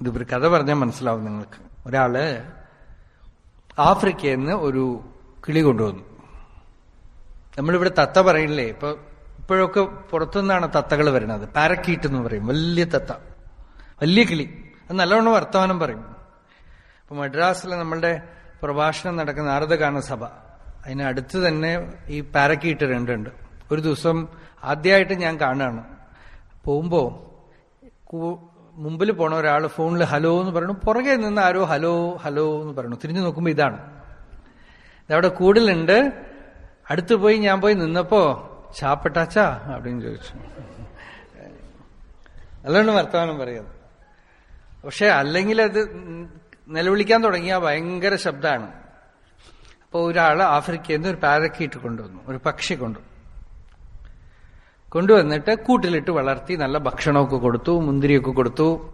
ഇതിപ്പോ കഥ പറഞ്ഞാൽ മനസ്സിലാവും നിങ്ങൾക്ക്. ഒരാൾ ആഫ്രിക്കയിൽ നിന്ന് ഒരു കിളി കൊണ്ടുവന്നു. നമ്മളിവിടെ തത്ത പറയില്ലേ? ഇപ്പൊ ഇപ്പോഴൊക്കെ പുറത്തുനിന്നാണ് തത്തകൾ വരുന്നത്. പാരക്കീറ്റ് എന്ന് പറയും. വലിയ തത്ത. വലിയ കിളി. അത് നല്ലവണ്ണം വർത്തമാനം പറയും. ഇപ്പൊ മദ്രാസിലെ നമ്മളുടെ പ്രഭാഷണം നടക്കുന്ന നാരദഗാന സഭ. അതിനടുത്ത് തന്നെ ഈ പാരക്കീറ്റ് രണ്ടുണ്ട്. ഒരു ദിവസം ആദ്യമായിട്ട് ഞാൻ കാണുകയാണ്. പോകുമ്പോ കൂ- മുമ്പിൽ പോണ ഒരാൾ ഫോണിൽ ഹലോ എന്ന് പറയണു പുറകെ നിന്ന് ആരോ ഹലോ ഹലോ എന്ന് പറയണു തിരിഞ്ഞു നോക്കുമ്പോ ഇതാണ് ഇതവിടെ കൂടുതലുണ്ട് അടുത്ത് പോയി ഞാൻ പോയി നിന്നപ്പോ ചാപ്പട്ടാച്ചാ அப்படின்னு ചോദിച്ചു നല്ലോണം വർത്തമാനം പറയുന്നത് പക്ഷെ അല്ലെങ്കിൽ അത് നിലവിളിക്കാൻ തുടങ്ങിയ ഭയങ്കര ശബ്ദമാണ് അപ്പോൾ ഒരാൾ ആഫ്രിക്കയിൽ നിന്ന് ഒരു പാരക്കീറ്റ് കൊണ്ടുവന്നു ഒരു പക്ഷി കൊണ്ടു കൊണ്ടുവന്നിട്ട് കൂട്ടിലിട്ട് വളർത്തി നല്ല ഭക്ഷണമൊക്കെ കൊടുത്തു മുന്തിരിയൊക്കെ കൊടുത്തു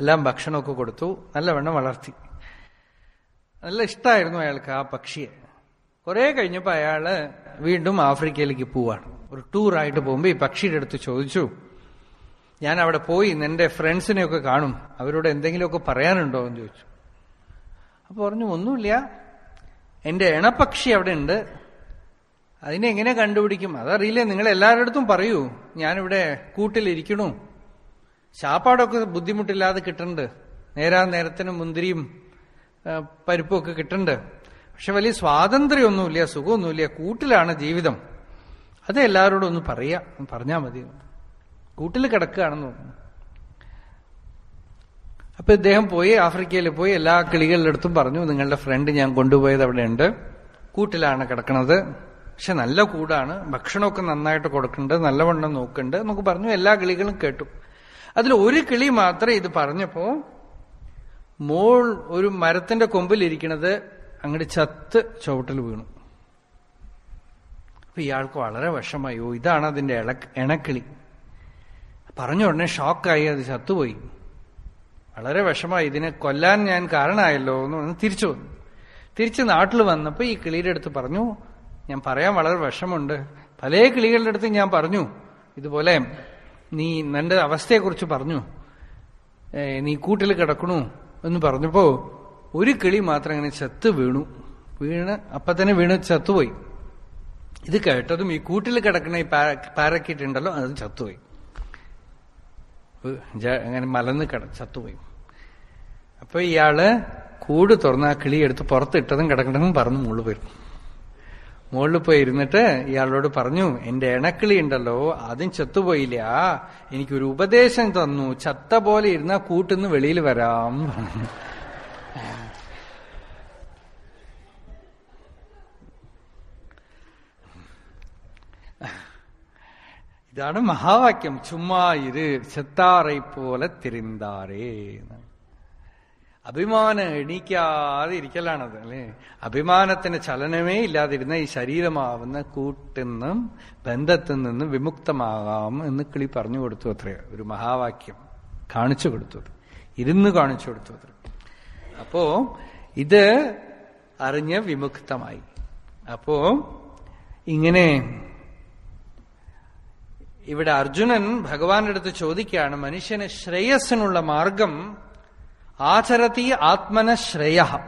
എല്ലാം ഭക്ഷണമൊക്കെ കൊടുത്തു നല്ലവണ്ണം വളർത്തി. നല്ല ഇഷ്ടമായിരുന്നു അയാൾക്ക് ആ പക്ഷിയെ. കുറേ കഴിഞ്ഞപ്പോൾ അയാൾ വീണ്ടും ആഫ്രിക്കയിലേക്ക് പോവാണ്. ഒരു ടൂറായിട്ട് പോകുമ്പോൾ ഈ പക്ഷിയുടെ അടുത്ത് ചോദിച്ചു ഞാൻ അവിടെ പോയി എന്റെ ഫ്രണ്ട്സിനെയൊക്കെ കാണും. അവരോട് എന്തെങ്കിലുമൊക്കെ പറയാനുണ്ടോ? എന്ന് ചോദിച്ചു. അപ്പോൾ പറഞ്ഞു ഒന്നുമില്ല. എന്റെ ഇണപ്പക്ഷി അവിടെ ഉണ്ട്. അതിനെ എങ്ങനെ കണ്ടുപിടിക്കും? അതറിയില്ലേ നിങ്ങൾ എല്ലാവരുടെ പറയൂ. ഞാനിവിടെ കൂട്ടിലിരിക്കണു ശാപ്പാടൊക്കെ ബുദ്ധിമുട്ടില്ലാതെ കിട്ടുന്നുണ്ട് നേരാ നേരത്തിന് മുന്തിരിയും ആ, പരിപ്പും ഒക്കെ കിട്ടുന്നുണ്ട് പക്ഷെ വലിയ സ്വാതന്ത്ര്യമൊന്നുമില്ല സുഖമൊന്നുമില്ല. കൂട്ടിലാണ് ജീവിതം. അത് എല്ലാവരോടും ഒന്ന് പറയാ. പറഞ്ഞാൽ മതി. കൂട്ടിൽ കിടക്കുകയാണെന്ന് തോന്നുന്നു. അപ്പൊ ഇദ്ദേഹം പോയി ആഫ്രിക്കയിൽ പോയി എല്ലാ കിളികളുടെ പറഞ്ഞു നിങ്ങളുടെ ഫ്രണ്ട് ഞാൻ കൊണ്ടുപോയത് അവിടെയുണ്ട്. കൂട്ടിലാണ് കിടക്കണത്. പക്ഷെ നല്ല കൂടാണ്. ഭക്ഷണമൊക്കെ നന്നായിട്ട് കൊടുക്കുന്നുണ്ട് നല്ലവണ്ണം നോക്കുന്നുണ്ട് എന്നൊക്കെ പറഞ്ഞു എല്ലാ കിളികളും കേട്ടു. അതിൽ ഒരു കിളി മാത്രം ഇത് പറഞ്ഞപ്പോ മോൾ ഒരു മരത്തിന്റെ കൊമ്പിലിരിക്കണത് അങ്ങോട്ട് ചത്ത് ചുവട്ടിൽ വീണു. അപ്പൊ ഇയാൾക്ക് വളരെ വിഷമായി ഇതാണ് അതിന്റെ ഇള ഇണക്കിളി. പറഞ്ഞ ഉടനെ ഷോക്കായി അത് ചത്തുപോയി. വളരെ വിഷമായി ഇതിനെ കൊല്ലാൻ ഞാൻ കാരണമായല്ലോ എന്ന് പറഞ്ഞ് തിരിച്ചു വന്നു. തിരിച്ച് നാട്ടിൽ വന്നപ്പോ ഈ കിളിയുടെ അടുത്ത് പറഞ്ഞു ഞാൻ പറയാൻ വളരെ വിഷമുണ്ട് പല കിളികളുടെ അടുത്ത് ഞാൻ പറഞ്ഞു ഇതുപോലെ നീ നിന്റെ അവസ്ഥയെക്കുറിച്ച് പറഞ്ഞു. നീ കൂട്ടിൽ കിടക്കണു എന്ന് പറഞ്ഞപ്പോ ഒരു കിളി മാത്രം ഇങ്ങനെ ചത്ത് വീണു. വീണ് അപ്പൊ തന്നെ വീണ് ചത്തുപോയി. ഇത് കേട്ടതും ഈ കൂട്ടിൽ കിടക്കുന്ന ഈ പാരക്കിട്ടുണ്ടല്ലോ അത് ചത്തുപോയി. അങ്ങനെ മലന്ന് കിട ചത്തുപോയി. അപ്പൊ ഇയാൾ കൂട് തുറന്ന് ആ കിളി എടുത്ത് പുറത്തിട്ടതും കിടക്കണമെന്നും പറഞ്ഞു മുകളിൽ പോയി. മുകളിൽ പോയി ഇരുന്നിട്ട് ഇയാളോട് പറഞ്ഞു എന്റെ ഇണക്കിളി ഉണ്ടല്ലോ അതും ചത്തുപോയില്ല. എനിക്കൊരു ഉപദേശം തന്നു. ചത്ത പോലെ ഇരുന്ന കൂട്ടിന്ന് വെളിയിൽ വരാം. ഇതാണ് മഹാവാക്യം. ചുമ്മാ ഇരു ചെത്താറൈ പോലെ തിരിന്താറേ. അഭിമാനം എണീക്കാതെ ഇരിക്കലാണത് അല്ലെ? അഭിമാനത്തിന് ചലനമേ ഇല്ലാതിരുന്ന ഈ ശരീരമാവുന്ന കൂട്ടിന്നും ബന്ധത്തിൽ നിന്നും വിമുക്തമാകാം എന്ന് കിളി പറഞ്ഞു കൊടുത്തു അത്രേ. ഒരു മഹാവാക്യം കാണിച്ചു കൊടുത്തു. ഇരുന്ന് കാണിച്ചു കൊടുത്തു അത്ര. അപ്പോ ഇത് അറിഞ്ഞ് വിമുക്തമായി. അപ്പോ ഇങ്ങനെ ഇവിടെ അർജുനൻ ഭഗവാന്റെ അടുത്ത് ചോദിക്കുകയാണ് മനുഷ്യന് ശ്രേയസ്സിനുള്ള മാർഗം ആചരതി ആത്മന ശ്രേയ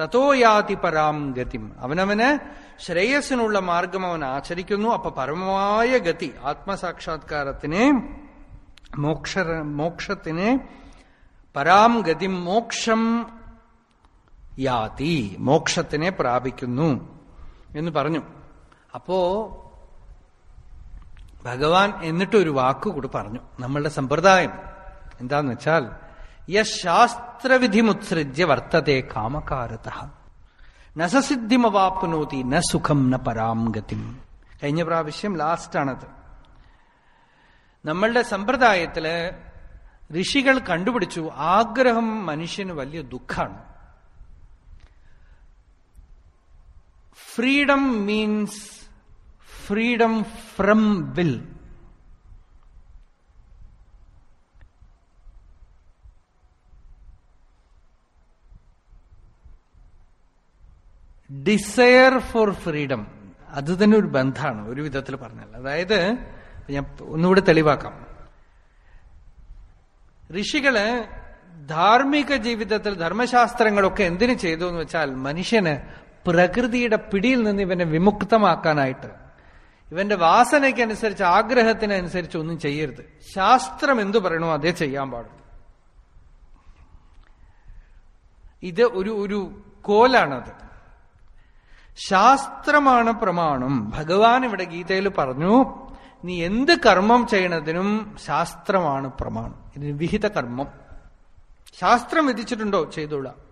തത്തോ പരാം ഗതിം. അവനവന് ശ്രേയസ്സിനുള്ള മാർഗം അവൻ ആചരിക്കുന്നു. അപ്പൊ പരമമായ ഗതി ആത്മസാക്ഷാത്കാരത്തിനെ മോക്ഷ മോക്ഷത്തിന് പരാം ഗതി മോക്ഷം യാതി മോക്ഷത്തിനെ പ്രാപിക്കുന്നു എന്ന് പറഞ്ഞു. അപ്പോ ഭഗവാൻ എന്നിട്ടൊരു ഒരു വാക്ക് കൂടി പറഞ്ഞു. നമ്മളുടെ സമ്പ്രദായം എന്താന്ന് വെച്ചാൽ യശാസ്ത്രവിധിമുത്സൃജ്യ വർത്തത്തെ കാമകാരത. നസസിദ്ധിമവാപ്നോതി ന സുഖം ന പരാം ഗതിം. കഴിഞ്ഞ പ്രാവശ്യം ലാസ്റ്റാണത്. നമ്മളുടെ സമ്പ്രദായത്തിൽ ഋഷികൾ കണ്ടുപിടിച്ചു ആഗ്രഹം മനുഷ്യന് വലിയ ദുഃഖാണ്. Freedom means freedom from will. Desire for freedom അത് തന്നെ ഒരു ബന്ധമാണ് ഒരു വിധത്തിൽ പറഞ്ഞാൽ. അതായത് ഞാൻ ഒന്നുകൂടെ തെളിവാക്കാം. ഋഷികൾ ധാർമ്മിക ജീവിതത്തിൽ ധർമ്മശാസ്ത്രങ്ങളൊക്കെ എന്തിനു ചെയ്തു എന്ന് വെച്ചാൽ മനുഷ്യന് പ്രകൃതിയുടെ പിടിയിൽ നിന്ന് ഇവനെ വിമുക്തമാക്കാനായിട്ട്. ഇവന്റെ വാസനയ്ക്കനുസരിച്ച് ആഗ്രഹത്തിനനുസരിച്ച് ഒന്നും ചെയ്യരുത്. ശാസ്ത്രം എന്തു പറയണോ അതേ ചെയ്യാൻ പാടുള്ളൂ. ഇത് ഒരു ഒരു കോലാണത്. ശാസ്ത്രമാണ് പ്രമാണം. ഭഗവാൻ ഇവിടെ ഗീതയിൽ പറഞ്ഞു നീ എന്ത് കർമ്മം ചെയ്യണതിനും ശാസ്ത്രമാണ് പ്രമാണം. ഇതിന് വിഹിത കർമ്മം. ശാസ്ത്രം വിധിച്ചിട്ടുണ്ടോ? ചെയ്തോളാം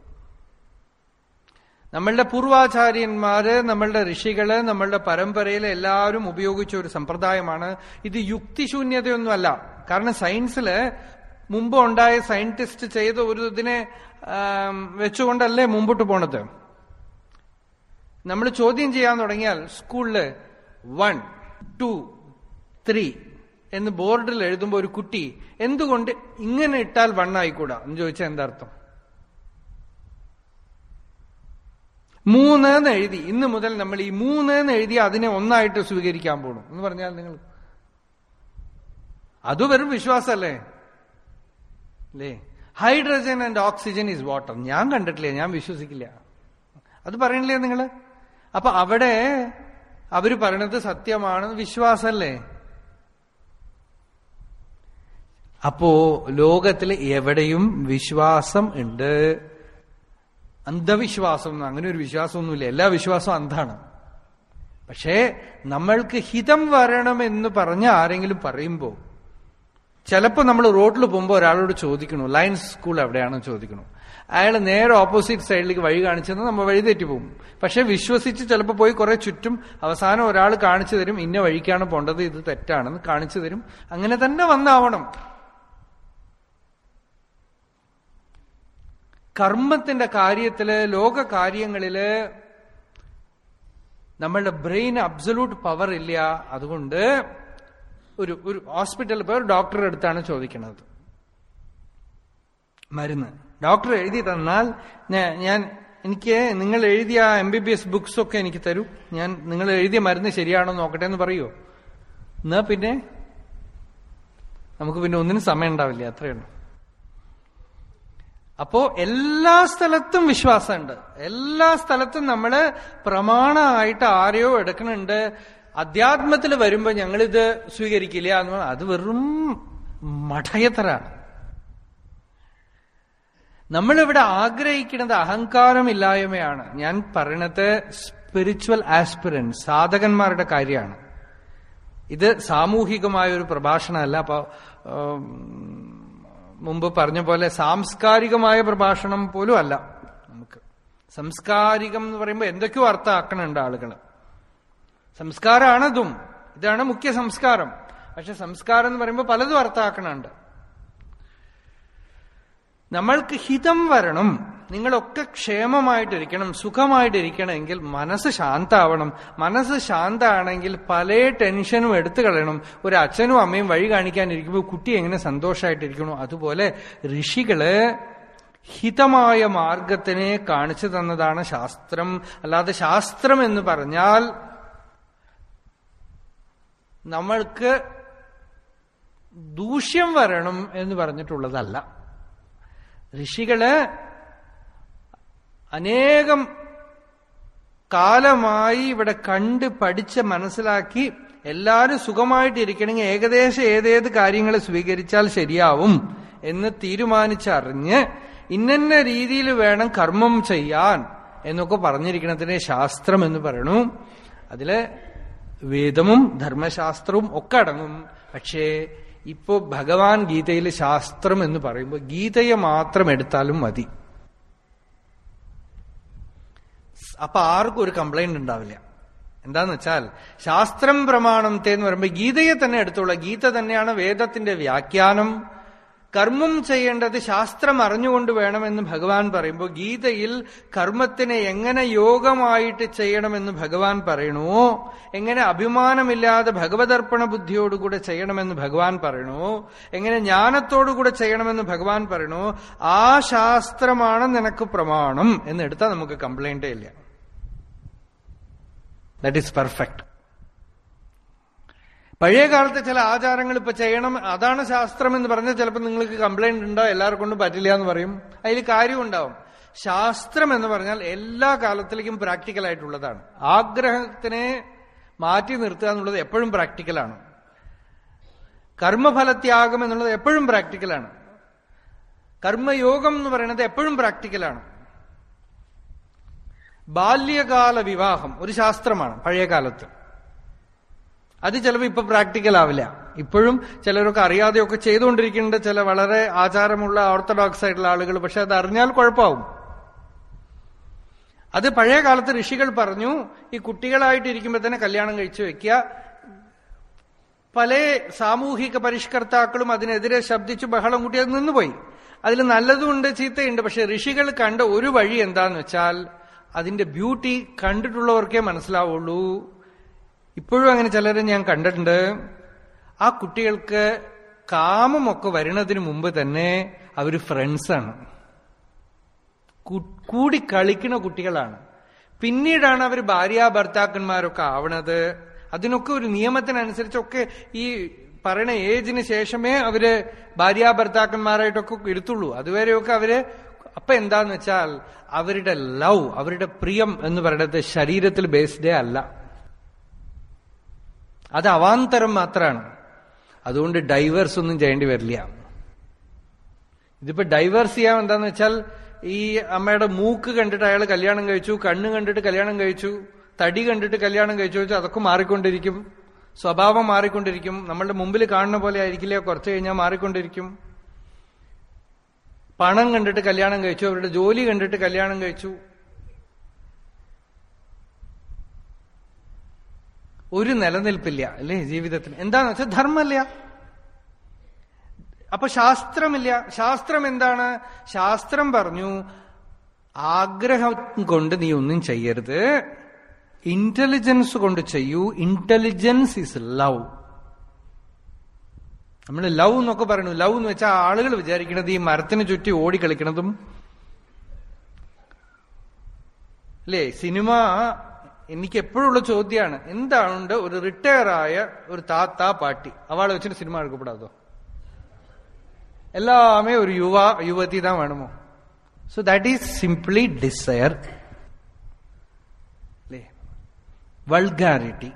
നമ്മളുടെ പൂർവാചാര്യന്മാര് നമ്മളുടെ ഋഷികൾ നമ്മളുടെ പരമ്പരയിൽ എല്ലാവരും ഉപയോഗിച്ച ഒരു സമ്പ്രദായമാണ്. ഇത് യുക്തിശൂന്യതയൊന്നുമല്ല. കാരണം സയൻസിൽ മുമ്പ് ഉണ്ടായ സയന്റിസ്റ്റ് ചെയ്ത ഒരു ഇതിനെ വെച്ചുകൊണ്ടല്ലേ മുമ്പോട്ട് പോണത്. നമ്മൾ ചോദ്യം ചെയ്യാൻ തുടങ്ങിയാൽ സ്കൂളിൽ വൺ ടു ത്രീ എന്ന് ബോർഡിൽ എഴുതുമ്പോൾ ഒരു കുട്ടി എന്തുകൊണ്ട് ഇങ്ങനെ ഇട്ടാൽ വൺ ആയിക്കൂടാ? എന്ന് ചോദിച്ചാൽ എന്താർത്ഥം മൂന്ന് എന്ന് എഴുതി. ഇന്ന് മുതൽ നമ്മൾ ഈ മൂന്ന് എന്ന് എഴുതി അതിനെ ഒന്നായിട്ട് സ്വീകരിക്കാൻ പോകണം എന്ന് പറഞ്ഞാൽ നിങ്ങൾ അത് വെറും വിശ്വാസമല്ലേ അല്ലേ hydrogen and oxygen is water. ഞാൻ കണ്ടിട്ടില്ല ഞാൻ വിശ്വസിക്കില്ല. അത് പറയണില്ലേ നിങ്ങൾ? അപ്പൊ അവിടെ അവർ പറയണത് സത്യമാണ് വിശ്വാസല്ലേ? അപ്പോ ലോകത്തിൽ എവിടെയും വിശ്വാസം ഉണ്ട്. അന്ധവിശ്വാസം അങ്ങനെ ഒരു വിശ്വാസമൊന്നുമില്ല. എല്ലാ വിശ്വാസവും അന്ധാണ് പക്ഷേ നമ്മൾക്ക് ഹിതം വരണമെന്ന് പറഞ്ഞ ആരെങ്കിലും പറയുമ്പോൾ ചിലപ്പോൾ നമ്മൾ റോഡിൽ പോകുമ്പോൾ ഒരാളോട് ചോദിക്കണു? ലയൻസ് സ്കൂൾ എവിടെയാണെന്ന് ചോദിക്കണു? അയാൾ നേരെ ഓപ്പോസിറ്റ് സൈഡിലേക്ക് വഴി കാണിച്ചെന്ന് നമ്മൾ വഴി തെറ്റിപ്പോകും പക്ഷെ വിശ്വസിച്ച് ചിലപ്പോൾ പോയി കുറെ ചുറ്റും അവസാനം ഒരാൾ കാണിച്ചു തരും ഇന്ന വഴിക്കാണ് പോണ്ടത് ഇത് തെറ്റാണെന്ന് കാണിച്ചു തരും. അങ്ങനെ തന്നെ വന്നാവണം. കർമ്മത്തിന്റെ കാര്യത്തിൽ ലോക കാര്യങ്ങളിൽ നമ്മളുടെ ബ്രെയിൻ അബ്സലൂട്ട് പവർ ഇല്ല. അതുകൊണ്ട് ഒരു ഒരു ഹോസ്പിറ്റലിൽ പോയി ഒരു ഡോക്ടറുടെ അടുത്താണ് ചോദിക്കുന്നത് മരുന്ന്. ഡോക്ടർ എഴുതി തന്നാൽ ഞാൻ എനിക്ക് നിങ്ങൾ എഴുതിയ M B B S books ഒക്കെ എനിക്ക് തരൂ. ഞാൻ നിങ്ങൾ എഴുതിയ മരുന്ന് ശരിയാണോ നോക്കട്ടെ എന്ന് പറയുമോ എന്നാ പിന്നെ? നമുക്ക് പിന്നെ ഒന്നിനും സമയം ഉണ്ടാവില്ല അത്രയുള്ളൂ അപ്പോ എല്ലാ സ്ഥലത്തും വിശ്വാസമുണ്ട്. എല്ലാ സ്ഥലത്തും നമ്മൾ പ്രമാണമായിട്ട് ആരെയോ എടുക്കണുണ്ട് അധ്യാത്മത്തിൽ വരുമ്പോ ഞങ്ങളിത് സ്വീകരിക്കില്ല എന്ന് അത് വെറും മഠയത്തരാണ്. നമ്മളിവിടെ ആഗ്രഹിക്കുന്നത് അഹങ്കാരമില്ലായ്മയാണ്. ഞാൻ പറയണത് സ്പിരിച്വൽ ആസ്പിരൻ സാധകന്മാരുടെ കാര്യമാണ്. ഇത് സാമൂഹികമായ ഒരു പ്രഭാഷണമല്ല. അപ്പൊ മുമ്പ് പറഞ്ഞ പോലെ സാംസ്കാരികമായ പ്രഭാഷണം പോലും അല്ല നമുക്ക്. സംസ്കാരികം എന്ന് പറയുമ്പോൾ എന്തൊക്കെയോ അർത്ഥമാക്കണുണ്ട് ആളുകൾ സംസ്കാരമാണതും ഇതാണ് മുഖ്യ സംസ്കാരം. പക്ഷെ സംസ്കാരം എന്ന് പറയുമ്പോൾ പലതും അർത്ഥമാക്കണുണ്ട്. നമ്മൾക്ക് ഹിതം വരണം. നിങ്ങളൊക്കെ ക്ഷേമമായിട്ടിരിക്കണം സുഖമായിട്ടിരിക്കണമെങ്കിൽ മനസ്സ് ശാന്താവണം. മനസ്സ് ശാന്താണെങ്കിൽ പല ടെൻഷനും എടുത്തു കളയണം. ഒരു അച്ഛനും അമ്മയും വഴി കാണിക്കാനിരിക്കുമ്പോൾ കുട്ടി എങ്ങനെ സന്തോഷമായിട്ടിരിക്കണോ അതുപോലെ ഋഷികൾ ഹിതമായ മാർഗത്തിനെ കാണിച്ചു തന്നതാണ് ശാസ്ത്രം. അല്ലാതെ ശാസ്ത്രം എന്ന് പറഞ്ഞാൽ നമ്മൾക്ക് ദൂഷ്യം വരണം എന്ന് പറഞ്ഞിട്ടുള്ളതല്ല. ഋഷികൾ അനേകം കാലമായി ഇവിടെ കണ്ട് പഠിച്ച് മനസ്സിലാക്കി എല്ലാവരും സുഖമായിട്ടിരിക്കണമെങ്കിൽ ഏകദേശം ഏതേത് കാര്യങ്ങൾ സ്വീകരിച്ചാൽ ശരിയാവും എന്ന് തീരുമാനിച്ചറിഞ്ഞ് ഇന്നന്ന രീതിയിൽ വേണം കർമ്മം ചെയ്യാൻ എന്നൊക്കെ പറഞ്ഞിരിക്കണതിനെ ശാസ്ത്രം എന്ന് പറയണു. അതിൽ വേദമും ധർമ്മശാസ്ത്രവും ഒക്കെ അടങ്ങും. പക്ഷേ ഇപ്പോ ഭഗവാൻ ഗീതയിൽ ശാസ്ത്രം എന്ന് പറയുമ്പോൾ ഗീതയെ മാത്രം എടുത്താലും മതി. അപ്പൊ ആർക്കും ഒരു കംപ്ലൈന്റ് ഉണ്ടാവില്ല. എന്താന്ന് വെച്ചാൽ ശാസ്ത്രം പ്രമാണത്തെ എന്ന് പറയുമ്പോൾ ഗീതയെ തന്നെ എടുത്തോളാം. ഗീത തന്നെയാണ് വേദത്തിന്റെ വ്യാഖ്യാനം. കർമ്മം ചെയ്യേണ്ടത് ശാസ്ത്രം അറിഞ്ഞുകൊണ്ട് വേണമെന്ന് ഭഗവാൻ പറയുമ്പോൾ ഗീതയിൽ കർമ്മത്തിനെ എങ്ങനെ യോഗമായിട്ട് ചെയ്യണമെന്ന് ഭഗവാൻ പറയണോ? എങ്ങനെ അഭിമാനമില്ലാതെ ഭഗവതർപ്പണ ബുദ്ധിയോടുകൂടെ ചെയ്യണമെന്ന് ഭഗവാൻ പറയണോ? എങ്ങനെ ജ്ഞാനത്തോടുകൂടെ ചെയ്യണമെന്ന് ഭഗവാൻ പറയണോ? ആ ശാസ്ത്രമാണ് നിനക്ക് പ്രമാണം എന്നെടുത്താൽ നമുക്ക് കംപ്ലൈന്റേ ഇല്ല. ദറ്റ് ഈസ് പെർഫെക്റ്റ് പഴയ കാലത്തെ ചില ആചാരങ്ങൾ ഇപ്പൊ ചെയ്യണം. അതാണ് ശാസ്ത്രം എന്ന് പറഞ്ഞാൽ ചിലപ്പോൾ നിങ്ങൾക്ക് കംപ്ലൈന്റ് ഉണ്ടോ? എല്ലാവരും കൊണ്ടും പറ്റില്ല എന്ന് പറയും. അതിൽ കാര്യം ഉണ്ടാവും. ശാസ്ത്രം എന്ന് പറഞ്ഞാൽ എല്ലാ കാലത്തിലേക്കും പ്രാക്ടിക്കൽ ആയിട്ടുള്ളതാണ്. ആഗ്രഹത്തിനെ മാറ്റി നിർത്തുക എന്നുള്ളത് എപ്പോഴും പ്രാക്ടിക്കലാണ് കർമ്മഫലത്യാഗം എന്നുള്ളത് എപ്പോഴും പ്രാക്ടിക്കലാണ് കർമ്മയോഗം എന്ന് പറയുന്നത് എപ്പോഴും പ്രാക്ടിക്കലാണ് ബാല്യകാല വിവാഹം ഒരു ശാസ്ത്രമാണ് പഴയ കാലത്ത് അത് ചിലപ്പോൾ ഇപ്പൊ പ്രാക്ടിക്കൽ ആവില്ല. ഇപ്പോഴും ചിലരൊക്കെ അറിയാതെയൊക്കെ ചെയ്തുകൊണ്ടിരിക്കുന്നുണ്ട്. ചില വളരെ ആചാരമുള്ള ഓർത്തഡോക്സ് ആയിട്ടുള്ള ആളുകൾ. പക്ഷെ അത് അറിഞ്ഞാൽ കുഴപ്പമാവും. അത് പഴയ കാലത്ത് ഋഷികൾ പറഞ്ഞു ഈ കുട്ടികളായിട്ട് കുട്ടികളായിട്ടിരിക്കുമ്പോൾ തന്നെ കല്യാണം കഴിച്ചു വെക്കുക. പല സാമൂഹിക പരിഷ്കർത്താക്കളും അതിനെതിരെ ശബ്ദിച്ചു ബഹളം കൂട്ടി അത് നിന്നുപോയി. അതിൽ നല്ലതുണ്ട് ചീത്തയുണ്ട്. പക്ഷെ ഋഷികൾ കണ്ട ഒരു വഴി എന്താന്ന് വെച്ചാൽ അതിന്റെ ബ്യൂട്ടി കണ്ടിട്ടുള്ളവർക്കേ മനസ്സിലാവുള്ളൂ. ഇപ്പോഴും അങ്ങനെ ചിലരെ ഞാൻ കണ്ടിട്ടുണ്ട്. ആ കുട്ടികൾക്ക് കാമമൊക്കെ വരുന്നതിന് മുമ്പ് തന്നെ അവർ ഫ്രണ്ട്സാണ് കൂടി കളിക്കുന്ന കുട്ടികളാണ്. പിന്നീടാണ് അവർ ഭാര്യ ഭർത്താക്കന്മാരൊക്കെ ആവണത്. അതിനൊക്കെ ഒരു നിയമത്തിനനുസരിച്ചൊക്കെ ഈ പറയണ ഏജിന് ശേഷമേ അവർ ഭാര്യ ഭർത്താക്കന്മാരായിട്ടൊക്കെ ഇരുത്തുള്ളൂ. അതുവരെയൊക്കെ അവർ അപ്പൊ എന്താന്ന് വെച്ചാൽ അവരുടെ ലവ് അവരുടെ പ്രിയം എന്ന് പറയുന്നത് ശരീരത്തിൽ ബേസ്ഡേ അല്ല. അത് അവാന്തരം മാത്രമാണ് അതുകൊണ്ട് ഡൈവേഴ്സ് ഒന്നും ചെയ്യേണ്ടി വരില്ല. ഇതിപ്പോ ഡൈവേഴ്സ് ചെയ്യാൻ എന്താന്ന് വെച്ചാൽ ഈ അമ്മയുടെ മൂക്ക് കണ്ടിട്ട് അയാൾ കല്യാണം കഴിച്ചു കണ്ണ് കണ്ടിട്ട് കല്യാണം കഴിച്ചു തടി കണ്ടിട്ട് കല്യാണം കഴിച്ചു വെച്ചാൽ അതൊക്കെ മാറിക്കൊണ്ടിരിക്കും. സ്വഭാവം മാറിക്കൊണ്ടിരിക്കും. നമ്മളുടെ മുമ്പിൽ കാണുന്ന പോലെ ആയിരിക്കില്ല കുറച്ച് കഴിഞ്ഞാൽ മാറിക്കൊണ്ടിരിക്കും. പണം കണ്ടിട്ട് കല്യാണം കഴിച്ചു അവരുടെ ജോലി കണ്ടിട്ട് കല്യാണം കഴിച്ചു. ഒരു നിലനിൽപ്പില്ല അല്ലേ ജീവിതത്തിന് എന്താന്ന് വെച്ചാൽ ധർമ്മമില്ല അപ്പൊ ശാസ്ത്രമില്ല. ശാസ്ത്രം എന്താണ്? ശാസ്ത്രം പറഞ്ഞു ആഗ്രഹം കൊണ്ട് നീ ഒന്നും ചെയ്യരുത്. ഇന്റലിജൻസ് കൊണ്ട് ചെയ്യൂ. ഇന്റലിജൻസ് ഇസ് ലവ് നമ്മൾ ലവ് എന്നൊക്കെ പറയുന്നു. ലവ് എന്ന് വെച്ചാൽ ആളുകൾ വിചാരിക്കുന്നത് ഈ മരത്തിന് ചുറ്റി ഓടിക്കളിക്കണതും അല്ലേ? സിനിമ എനിക്ക് എപ്പോഴുള്ള ചോദ്യമാണ് എന്താണ് ഒരു റിട്ടയർ ആയ ഒരു താത്ത പാട്ടി അവളെ വെച്ചിട്ട് സിനിമ എടുക്കപ്പെടാതോ எல்லாமே ஒரு யுவா யுவதி தான் வேணுமோ so that is simply desire vulgarity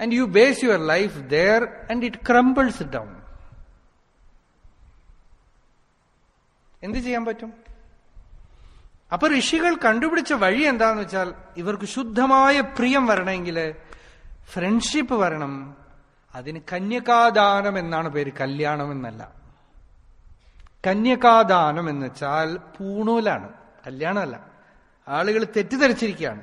and you base your life there and it crumbles down എന്ത് ചെയ്യാൻ പറ്റും അപ്പൊ ഋഷികൾ കണ്ടുപിടിച്ച വഴി എന്താന്ന് വെച്ചാൽ ഇവർക്ക് ശുദ്ധമായ പ്രിയം വരണമെങ്കിൽ ഫ്രണ്ട്ഷിപ്പ് വരണം. അതിന് കന്യകാദാനം എന്നാണ് പേര്. കല്യാണം എന്നല്ല. കന്യകാദാനം എന്ന് വെച്ചാൽ പൂണൂലാണ്. കല്യാണമല്ല. ആളുകൾ തെറ്റിദ്ധരിച്ചിരിക്കുകയാണ്.